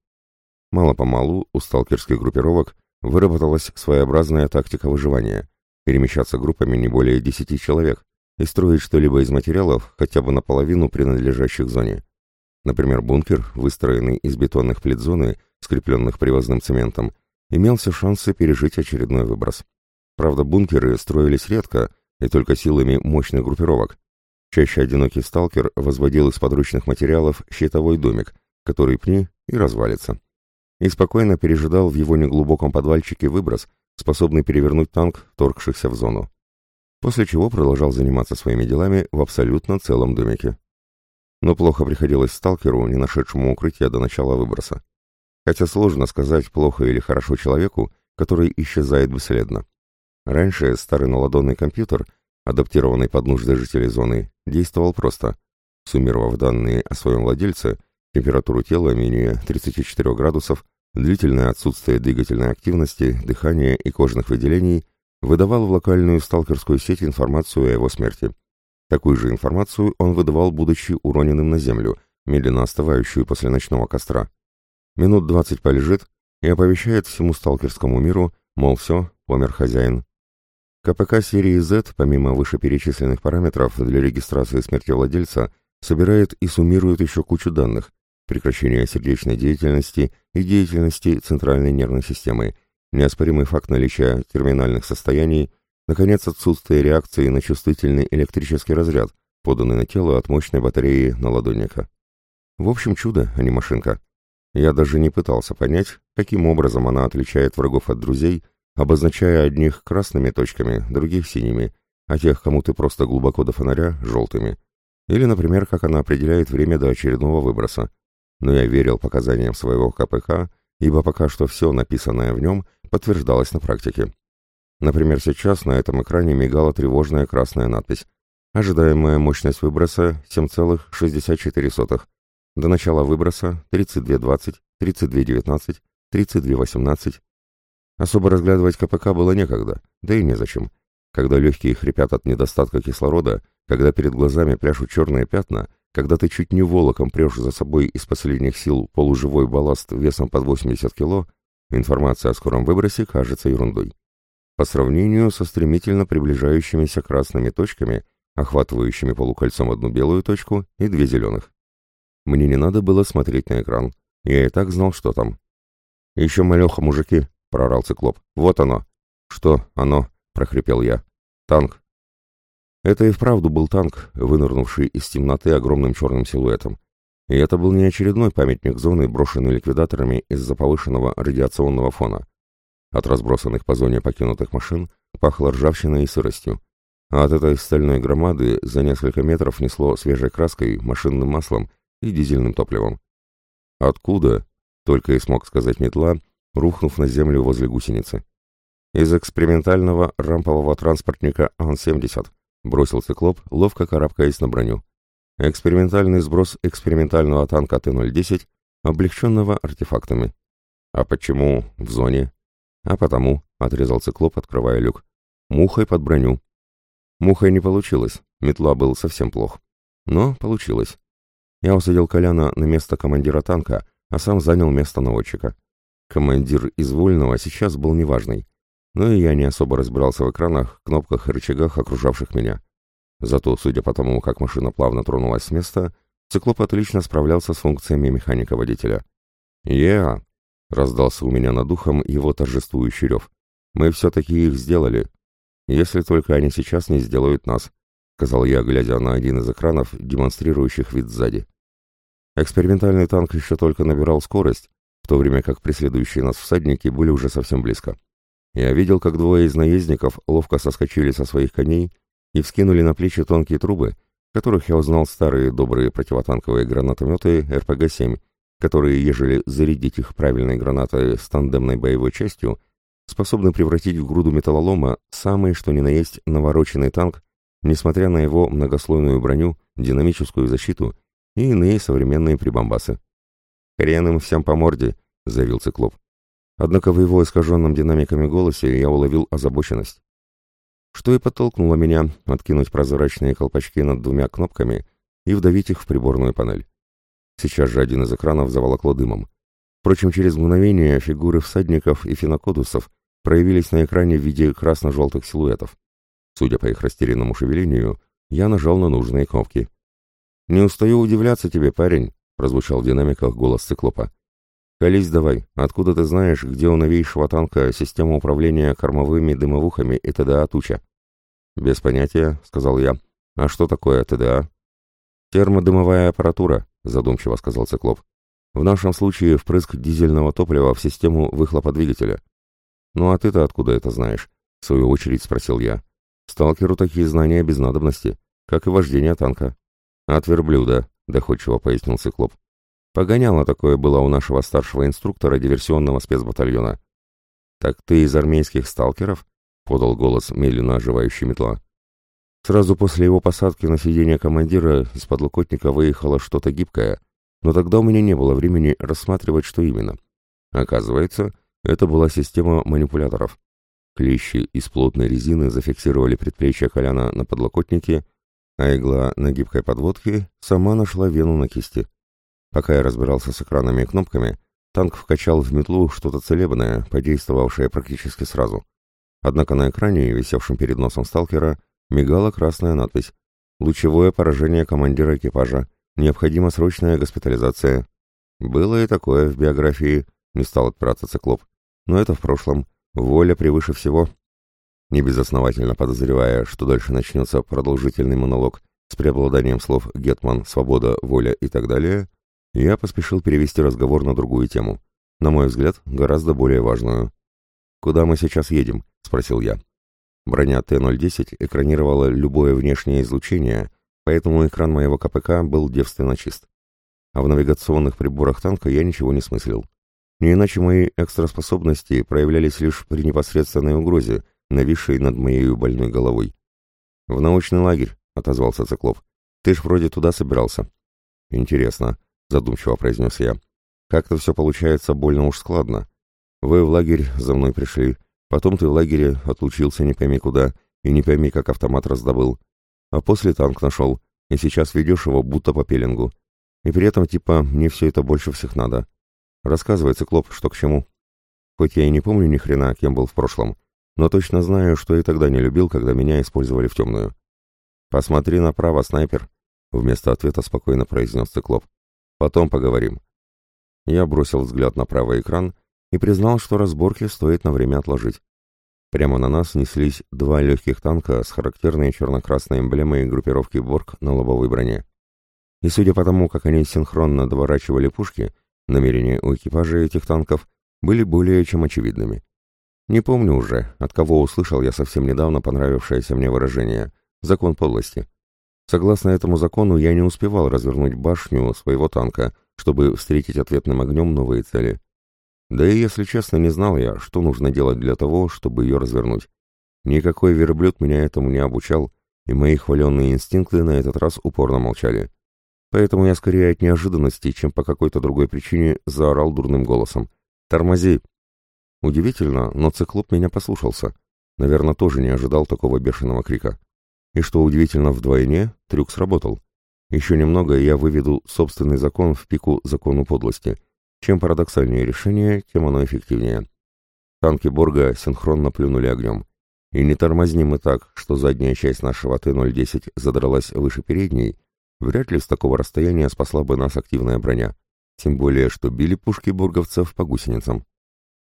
Мало-помалу у сталкерских группировок выработалась своеобразная тактика выживания – перемещаться группами не более 10 человек и строить что-либо из материалов, хотя бы наполовину принадлежащих зоне. Например, бункер, выстроенный из бетонных плит зоны, скрепленных привозным цементом, имелся шансы пережить очередной выброс. Правда, бункеры строились редко, и только силами мощных группировок. Чаще одинокий сталкер возводил из подручных материалов щитовой домик, который пни и развалится. И спокойно пережидал в его неглубоком подвальчике выброс, способный перевернуть танк, торгшихся в зону. После чего продолжал заниматься своими делами в абсолютно целом домике. Но плохо приходилось сталкеру, не нашедшему укрытия до начала выброса. Хотя сложно сказать, плохо или хорошо человеку, который исчезает бесследно. Раньше старый наладонный компьютер, адаптированный под нужды жителей зоны, действовал просто. Суммировав данные о своем владельце, температуру тела менее 34 градусов, длительное отсутствие двигательной активности, дыхания и кожных выделений, выдавал в локальную сталкерскую сеть информацию о его смерти. Такую же информацию он выдавал, будучи уроненным на землю, медленно остывающую после ночного костра. Минут двадцать полежит и оповещает всему сталкерскому миру, мол, все, помер хозяин. КПК серии Z, помимо вышеперечисленных параметров для регистрации смерти владельца, собирает и суммирует еще кучу данных, прекращение сердечной деятельности и деятельности центральной нервной системы, неоспоримый факт наличия терминальных состояний, наконец, отсутствие реакции на чувствительный электрический разряд, поданный на тело от мощной батареи на ладонника. В общем, чудо, а не машинка. Я даже не пытался понять, каким образом она отличает врагов от друзей, обозначая одних красными точками, других синими, а тех, кому ты просто глубоко до фонаря, желтыми. Или, например, как она определяет время до очередного выброса. Но я верил показаниям своего КПК, ибо пока что все, написанное в нем, подтверждалось на практике. Например, сейчас на этом экране мигала тревожная красная надпись. Ожидаемая мощность выброса 7,64. До начала выброса 32.20, 32.19, 32.18. Особо разглядывать КПК было некогда, да и незачем. Когда легкие хрипят от недостатка кислорода, когда перед глазами пляшут черные пятна, когда ты чуть не волоком прешь за собой из последних сил полуживой балласт весом под 80 кило, информация о скором выбросе кажется ерундой. По сравнению со стремительно приближающимися красными точками, охватывающими полукольцом одну белую точку и две зеленых. Мне не надо было смотреть на экран. Я и так знал, что там. «Еще малеха, мужики!» — прорал циклоп. «Вот оно!» «Что оно?» — прохрипел я. «Танк!» Это и вправду был танк, вынырнувший из темноты огромным черным силуэтом. И это был не очередной памятник зоны, брошенный ликвидаторами из-за повышенного радиационного фона. От разбросанных по зоне покинутых машин пахло ржавчиной и сыростью. А от этой стальной громады за несколько метров несло свежей краской, машинным маслом и дизельным топливом. «Откуда?» — только и смог сказать метла, рухнув на землю возле гусеницы. «Из экспериментального рампового транспортника Ан-70», — бросил циклоп, ловко карабкаясь на броню. «Экспериментальный сброс экспериментального танка Т-010, облегченного артефактами». «А почему в зоне?» «А потому», — отрезал циклоп, открывая люк. «Мухой под броню». Мухой не получилось, метла был совсем плох. Но получилось. Я усадил Коляна на место командира танка, а сам занял место наводчика. Командир из Вольного сейчас был неважный, но и я не особо разбирался в экранах, кнопках и рычагах, окружавших меня. Зато, судя по тому, как машина плавно тронулась с места, циклоп отлично справлялся с функциями механика-водителя. «Я!» — раздался у меня над духом его торжествующий рев. «Мы все-таки их сделали. Если только они сейчас не сделают нас сказал я, глядя на один из экранов, демонстрирующих вид сзади. Экспериментальный танк еще только набирал скорость, в то время как преследующие нас всадники были уже совсем близко. Я видел, как двое из наездников ловко соскочили со своих коней и вскинули на плечи тонкие трубы, которых я узнал старые добрые противотанковые гранатометы РПГ-7, которые, ежели зарядить их правильной гранатой с тандемной боевой частью, способны превратить в груду металлолома самый что ни на есть навороченный танк несмотря на его многослойную броню, динамическую защиту и иные современные прибамбасы. «Хрен им всем по морде», — заявил Циклоп. Однако в его искаженном динамиками голосе я уловил озабоченность. Что и подтолкнуло меня откинуть прозрачные колпачки над двумя кнопками и вдавить их в приборную панель. Сейчас же один из экранов заволокло дымом. Впрочем, через мгновение фигуры всадников и финокодусов проявились на экране в виде красно-желтых силуэтов. Судя по их растерянному шевелению, я нажал на нужные кнопки. «Не устаю удивляться тебе, парень», — прозвучал в динамиках голос циклопа. «Колись давай, откуда ты знаешь, где у новейшего танка система управления кормовыми дымовухами и ТДА туча?» «Без понятия», — сказал я. «А что такое ТДА?» «Термодымовая аппаратура», — задумчиво сказал Циклоп. «В нашем случае впрыск дизельного топлива в систему выхлопа двигателя». «Ну а ты-то откуда это знаешь?» — в свою очередь спросил я. «Сталкеру такие знания без надобности, как и вождение танка». «От верблюда», — доходчиво пояснил Циклоп. «Погоняло такое было у нашего старшего инструктора диверсионного спецбатальона». «Так ты из армейских сталкеров?» — подал голос медленно оживающий метла. Сразу после его посадки на сиденье командира из подлокотника выехало что-то гибкое, но тогда у меня не было времени рассматривать, что именно. Оказывается, это была система манипуляторов. Клещи из плотной резины зафиксировали предплечье Коляна на подлокотнике, а игла на гибкой подводке сама нашла вену на кисти. Пока я разбирался с экранами и кнопками, танк вкачал в метлу что-то целебное, подействовавшее практически сразу. Однако на экране, висевшем перед носом сталкера, мигала красная надпись «Лучевое поражение командира экипажа. Необходима срочная госпитализация». Было и такое в биографии, не стал отпираться циклоп. Но это в прошлом. Воля превыше всего. Небезосновательно подозревая, что дальше начнется продолжительный монолог с преобладанием слов «гетман», «свобода», «воля» и так далее, я поспешил перевести разговор на другую тему. На мой взгляд, гораздо более важную. «Куда мы сейчас едем?» — спросил я. Броня Т-010 экранировала любое внешнее излучение, поэтому экран моего КПК был девственно чист. А в навигационных приборах танка я ничего не смыслил. Не иначе мои экстраспособности проявлялись лишь при непосредственной угрозе, нависшей над моей больной головой. «В научный лагерь», — отозвался Циклоп. «Ты ж вроде туда собирался». «Интересно», — задумчиво произнес я. «Как-то все получается больно уж складно. Вы в лагерь за мной пришли, потом ты в лагере отлучился не пойми куда и не пойми, как автомат раздобыл. А после танк нашел, и сейчас ведешь его будто по пеленгу. И при этом типа мне все это больше всех надо. Рассказывай, циклоп, что к чему. Хоть я и не помню ни хрена, кем был в прошлом, но точно знаю, что и тогда не любил, когда меня использовали в темную. «Посмотри направо, снайпер», — вместо ответа спокойно произнес циклоп. «Потом поговорим». Я бросил взгляд на правый экран и признал, что разборки стоит на время отложить. Прямо на нас неслись два легких танка с характерной черно-красной эмблемой группировки Борг на лобовой броне. И судя по тому, как они синхронно доворачивали пушки, намерения у экипажа этих танков были более чем очевидными. Не помню уже, от кого услышал я совсем недавно понравившееся мне выражение «закон подлости». Согласно этому закону, я не успевал развернуть башню своего танка, чтобы встретить ответным огнем новые цели. Да и, если честно, не знал я, что нужно делать для того, чтобы ее развернуть. Никакой верблюд меня этому не обучал, и мои хваленные инстинкты на этот раз упорно молчали. Поэтому я скорее от неожиданности, чем по какой-то другой причине, заорал дурным голосом. «Тормози!» Удивительно, но циклоп меня послушался. Наверное, тоже не ожидал такого бешеного крика. И что удивительно вдвойне, трюк сработал. Еще немного, и я выведу собственный закон в пику закону подлости — чем парадоксальнее решение, тем оно эффективнее. Танки Борга синхронно плюнули огнем. И не тормозним мы так, что задняя часть нашего Т-010 задралась выше передней, вряд ли с такого расстояния спасла бы нас активная броня. Тем более, что били пушки бурговцев по гусеницам.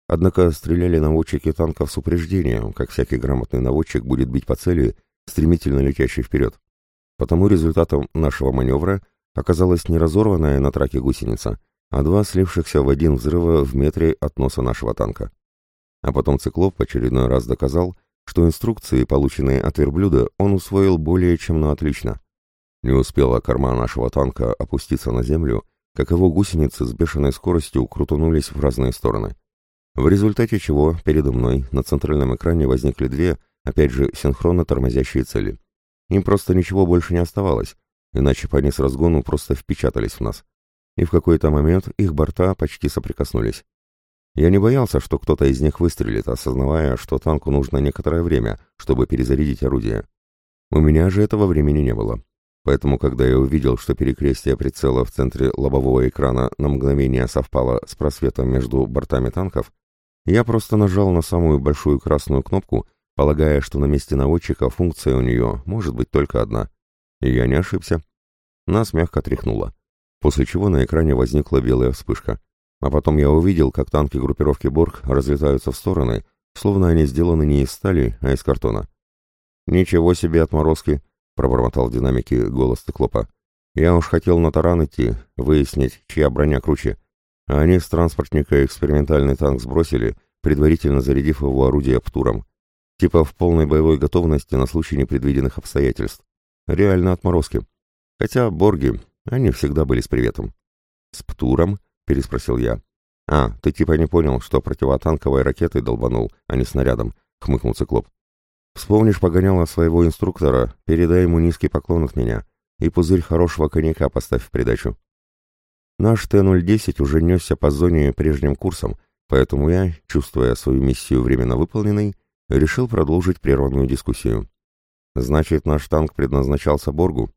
Однако стреляли наводчики танков с упреждением, как всякий грамотный наводчик будет бить по цели, стремительно летящий вперед. Потому результатом нашего маневра оказалась не разорванная на траке гусеница, а два слившихся в один взрыва в метре от носа нашего танка. А потом Циклоп в очередной раз доказал, что инструкции, полученные от верблюда, он усвоил более чем на отлично. Не успела корма нашего танка опуститься на землю, как его гусеницы с бешеной скоростью крутанулись в разные стороны. В результате чего передо мной на центральном экране возникли две, опять же, синхронно тормозящие цели. Им просто ничего больше не оставалось, иначе бы они с разгону просто впечатались в нас и в какой-то момент их борта почти соприкоснулись. Я не боялся, что кто-то из них выстрелит, осознавая, что танку нужно некоторое время, чтобы перезарядить орудие. У меня же этого времени не было. Поэтому, когда я увидел, что перекрестие прицела в центре лобового экрана на мгновение совпало с просветом между бортами танков, я просто нажал на самую большую красную кнопку, полагая, что на месте наводчика функция у нее может быть только одна. И я не ошибся. Нас мягко тряхнуло после чего на экране возникла белая вспышка. А потом я увидел, как танки группировки Борг разлетаются в стороны, словно они сделаны не из стали, а из картона. «Ничего себе отморозки!» — пробормотал в динамике голос циклопа. «Я уж хотел на таран идти, выяснить, чья броня круче. А они с транспортника экспериментальный танк сбросили, предварительно зарядив его орудие птуром. Типа в полной боевой готовности на случай непредвиденных обстоятельств. Реально отморозки. Хотя борги, они всегда были с приветом. «С птуром?» — переспросил я. «А, ты типа не понял, что противотанковой ракетой долбанул, а не снарядом», — хмыкнул циклоп. «Вспомнишь погоняло своего инструктора, передай ему низкий поклон от меня и пузырь хорошего коньяка поставь в придачу». Наш Т-010 уже несся по зоне прежним курсом, поэтому я, чувствуя свою миссию временно выполненной, решил продолжить прерванную дискуссию. «Значит, наш танк предназначался Боргу?»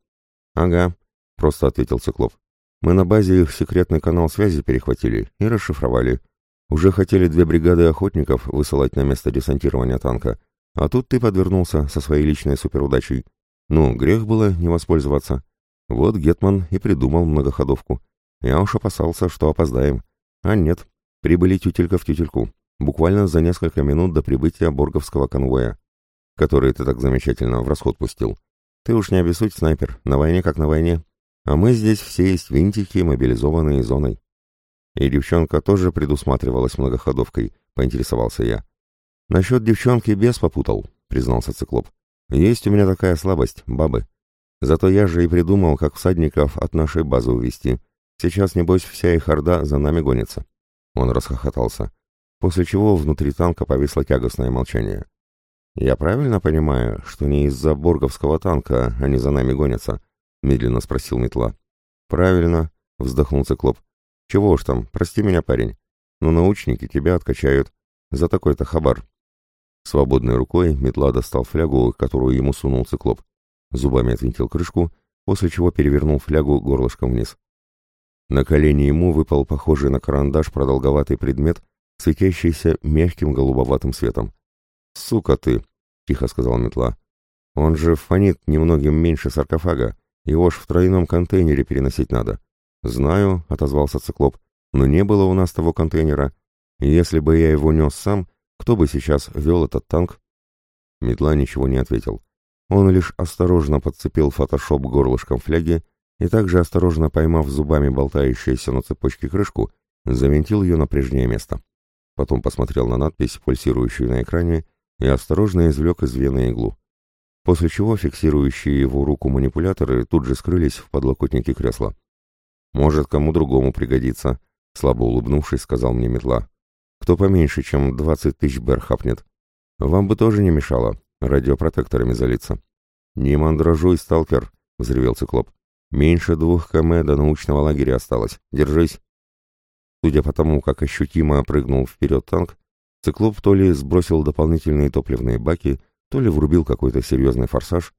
«Ага», — просто ответил Циклоп. «Мы на базе их секретный канал связи перехватили и расшифровали. Уже хотели две бригады охотников высылать на место десантирования танка, а тут ты подвернулся со своей личной суперудачей. Ну, грех было не воспользоваться. Вот Гетман и придумал многоходовку. Я уж опасался, что опоздаем. А нет, прибыли тютелька в тютельку буквально за несколько минут до прибытия борговского конвоя, который ты так замечательно в расход пустил. Ты уж не обессудь, снайпер, на войне как на войне. А мы здесь все есть винтики, мобилизованные зоной. И девчонка тоже предусматривалась многоходовкой, поинтересовался я. Насчет девчонки без попутал, признался циклоп. Есть у меня такая слабость, бабы. Зато я же и придумал, как всадников от нашей базы увести. Сейчас, небось, вся их орда за нами гонится. Он расхохотался после чего внутри танка повисло тягостное молчание. «Я правильно понимаю, что не из-за борговского танка они за нами гонятся?» — медленно спросил Метла. «Правильно», — вздохнул Циклоп. «Чего уж там, прости меня, парень, но научники тебя откачают за такой-то хабар». Свободной рукой Метла достал флягу, которую ему сунул Циклоп. Зубами отвинтил крышку, после чего перевернул флягу горлышком вниз. На колени ему выпал похожий на карандаш продолговатый предмет светящийся мягким голубоватым светом. «Сука ты!» — тихо сказал метла. «Он же фонит немногим меньше саркофага, его ж в тройном контейнере переносить надо». «Знаю», — отозвался циклоп, — «но не было у нас того контейнера. Если бы я его нес сам, кто бы сейчас вел этот танк?» Метла ничего не ответил. Он лишь осторожно подцепил фотошоп горлышком фляги и также осторожно поймав зубами болтающуюся на цепочке крышку, завинтил ее на прежнее место потом посмотрел на надпись, пульсирующую на экране, и осторожно извлек из вены иглу. После чего фиксирующие его руку манипуляторы тут же скрылись в подлокотнике кресла. «Может, кому другому пригодится», — слабо улыбнувшись, сказал мне метла. «Кто поменьше, чем двадцать тысяч бер хапнет. Вам бы тоже не мешало радиопротекторами залиться». «Не мандражуй, сталкер», — взревел циклоп. «Меньше двух км до научного лагеря осталось. Держись». Судя по тому, как ощутимо прыгнул вперед танк, циклоп то ли сбросил дополнительные топливные баки, то ли врубил какой-то серьезный форсаж.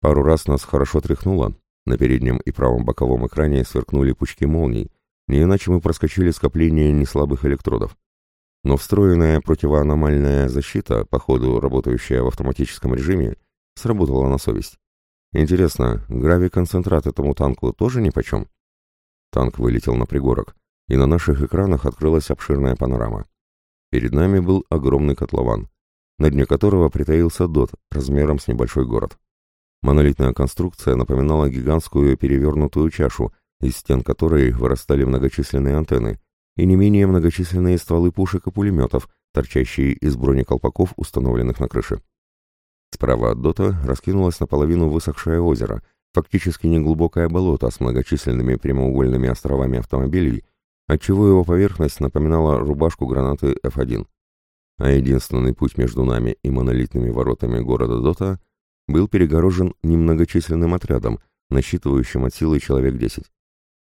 Пару раз нас хорошо тряхнуло, на переднем и правом боковом экране сверкнули пучки молний, не иначе мы проскочили скопление неслабых электродов. Но встроенная противоаномальная защита, по ходу работающая в автоматическом режиме, сработала на совесть. Интересно, грави-концентрат этому танку тоже нипочем? Танк вылетел на пригорок и на наших экранах открылась обширная панорама. Перед нами был огромный котлован, на дне которого притаился дот размером с небольшой город. Монолитная конструкция напоминала гигантскую перевернутую чашу, из стен которой вырастали многочисленные антенны и не менее многочисленные стволы пушек и пулеметов, торчащие из бронеколпаков, установленных на крыше. Справа от дота раскинулось наполовину высохшее озеро, фактически неглубокое болото с многочисленными прямоугольными островами автомобилей отчего его поверхность напоминала рубашку гранаты F1. А единственный путь между нами и монолитными воротами города Дота был перегорожен немногочисленным отрядом, насчитывающим от силы человек 10.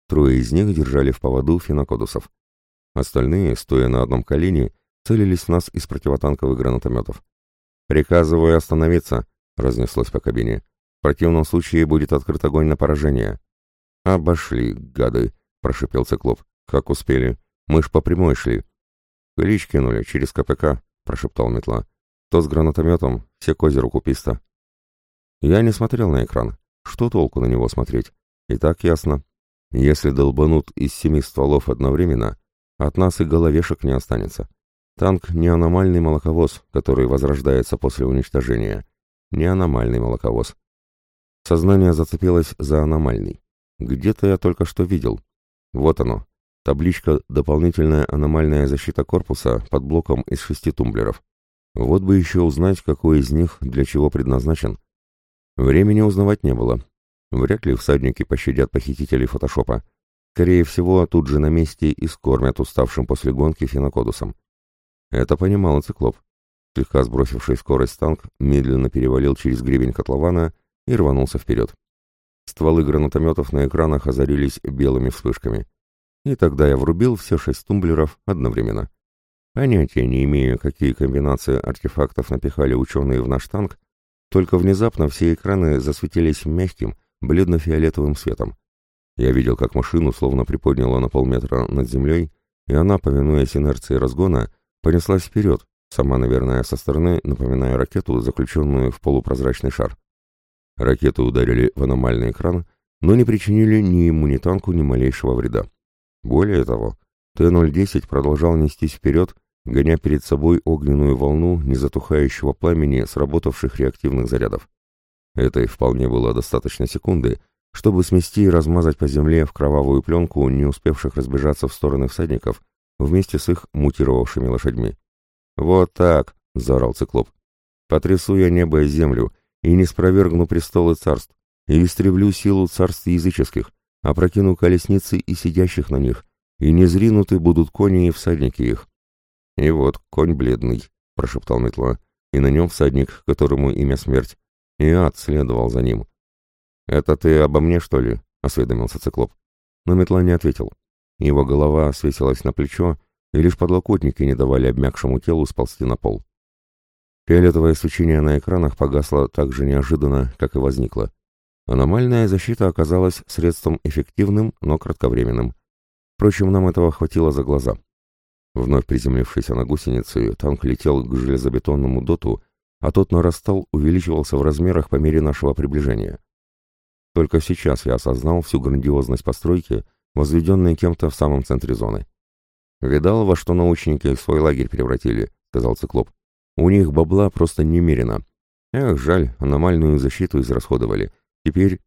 Трое из них держали в поводу финокодусов. Остальные, стоя на одном колене, целились в нас из противотанковых гранатометов. «Приказываю остановиться», — разнеслось по кабине. «В противном случае будет открыт огонь на поражение». «Обошли, гады», — прошипел циклоп. «Как успели? Мы ж по прямой шли». «Клич кинули через КПК», — прошептал метла. «То с гранатометом, все к озеру куписта». Я не смотрел на экран. Что толку на него смотреть? И так ясно. Если долбанут из семи стволов одновременно, от нас и головешек не останется. Танк не аномальный молоковоз, который возрождается после уничтожения. не аномальный молоковоз. Сознание зацепилось за аномальный. Где-то я только что видел. Вот оно. Табличка «Дополнительная аномальная защита корпуса» под блоком из шести тумблеров. Вот бы еще узнать, какой из них для чего предназначен. Времени узнавать не было. Вряд ли всадники пощадят похитителей фотошопа. Скорее всего, тут же на месте и скормят уставшим после гонки фенокодусом. Это понимал циклоп. Слегка сбросивший скорость танк медленно перевалил через гребень котлована и рванулся вперед. Стволы гранатометов на экранах озарились белыми вспышками. И тогда я врубил все шесть тумблеров одновременно. Понятия не имею, какие комбинации артефактов напихали ученые в наш танк, только внезапно все экраны засветились мягким, бледно-фиолетовым светом. Я видел, как машину словно приподняло на полметра над землей, и она, повинуясь инерции разгона, понеслась вперед, сама, наверное, со стороны, напоминая ракету, заключенную в полупрозрачный шар. Ракеты ударили в аномальный экран, но не причинили ни ему, ни танку ни малейшего вреда. Более того, Т-010 продолжал нестись вперед, гоня перед собой огненную волну незатухающего пламени сработавших реактивных зарядов. Этой вполне было достаточно секунды, чтобы смести и размазать по земле в кровавую пленку не успевших разбежаться в стороны всадников вместе с их мутировавшими лошадьми. «Вот так!» — заорал циклоп. «Потрясу я небо и землю, и не спровергну престолы царств, и истреблю силу царств языческих, опрокину колесницы и сидящих на них, и не зринуты будут кони и всадники их». «И вот конь бледный», — прошептал Метла, — «и на нем всадник, которому имя смерть, и ад следовал за ним». «Это ты обо мне, что ли?» — осведомился циклоп. Но Метла не ответил. Его голова свесилась на плечо, и лишь подлокотники не давали обмякшему телу сползти на пол. Фиолетовое свечение на экранах погасло так же неожиданно, как и возникло. Аномальная защита оказалась средством эффективным, но кратковременным. Впрочем, нам этого хватило за глаза. Вновь приземлившийся на гусеницы, танк летел к железобетонному доту, а тот нарастал, увеличивался в размерах по мере нашего приближения. Только сейчас я осознал всю грандиозность постройки, возведенной кем-то в самом центре зоны. «Видал, во что научники свой лагерь превратили», — сказал циклоп. У них бабла просто немерено. Эх, жаль, аномальную защиту израсходовали. Теперь...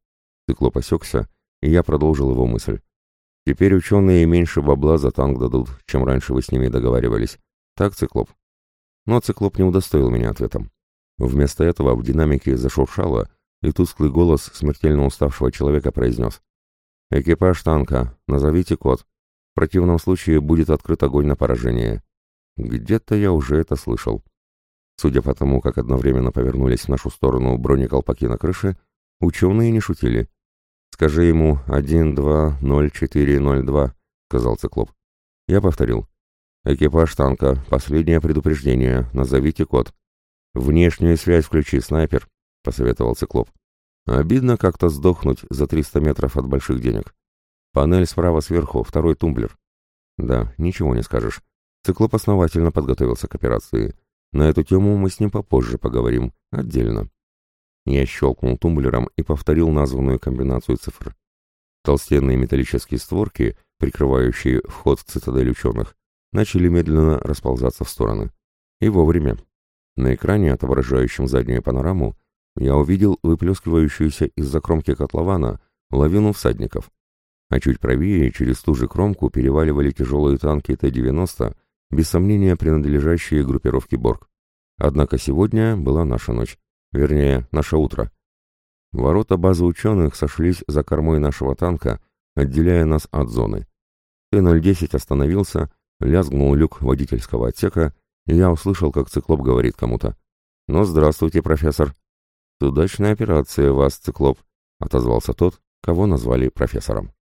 Циклоп осекся, и я продолжил его мысль. Теперь ученые меньше бабла за танк дадут, чем раньше вы с ними договаривались. Так, Циклоп? Но Циклоп не удостоил меня ответом. Вместо этого в динамике зашуршало, и тусклый голос смертельно уставшего человека произнес. «Экипаж танка, назовите код. В противном случае будет открыт огонь на поражение». Где-то я уже это слышал. Судя по тому, как одновременно повернулись в нашу сторону бронеколпаки на крыше, ученые не шутили. «Скажи ему 1-2-0-4-0-2», — сказал циклоп. Я повторил. «Экипаж танка, последнее предупреждение, назовите код». «Внешнюю связь включи, снайпер», — посоветовал циклоп. «Обидно как-то сдохнуть за 300 метров от больших денег. Панель справа сверху, второй тумблер». «Да, ничего не скажешь. Циклоп основательно подготовился к операции». На эту тему мы с ним попозже поговорим, отдельно. Я щелкнул тумблером и повторил названную комбинацию цифр. Толстенные металлические створки, прикрывающие вход в цитадель ученых, начали медленно расползаться в стороны. И вовремя. На экране, отображающем заднюю панораму, я увидел выплескивающуюся из-за кромки котлована лавину всадников. А чуть правее, через ту же кромку, переваливали тяжелые танки Т-90 без сомнения принадлежащие группировке Борг. Однако сегодня была наша ночь, вернее, наше утро. Ворота базы ученых сошлись за кормой нашего танка, отделяя нас от зоны. Т-010 остановился, лязгнул люк водительского отсека, и я услышал, как циклоп говорит кому-то. «Ну, здравствуйте, профессор». «Удачная операция вас, циклоп», — отозвался тот, кого назвали профессором.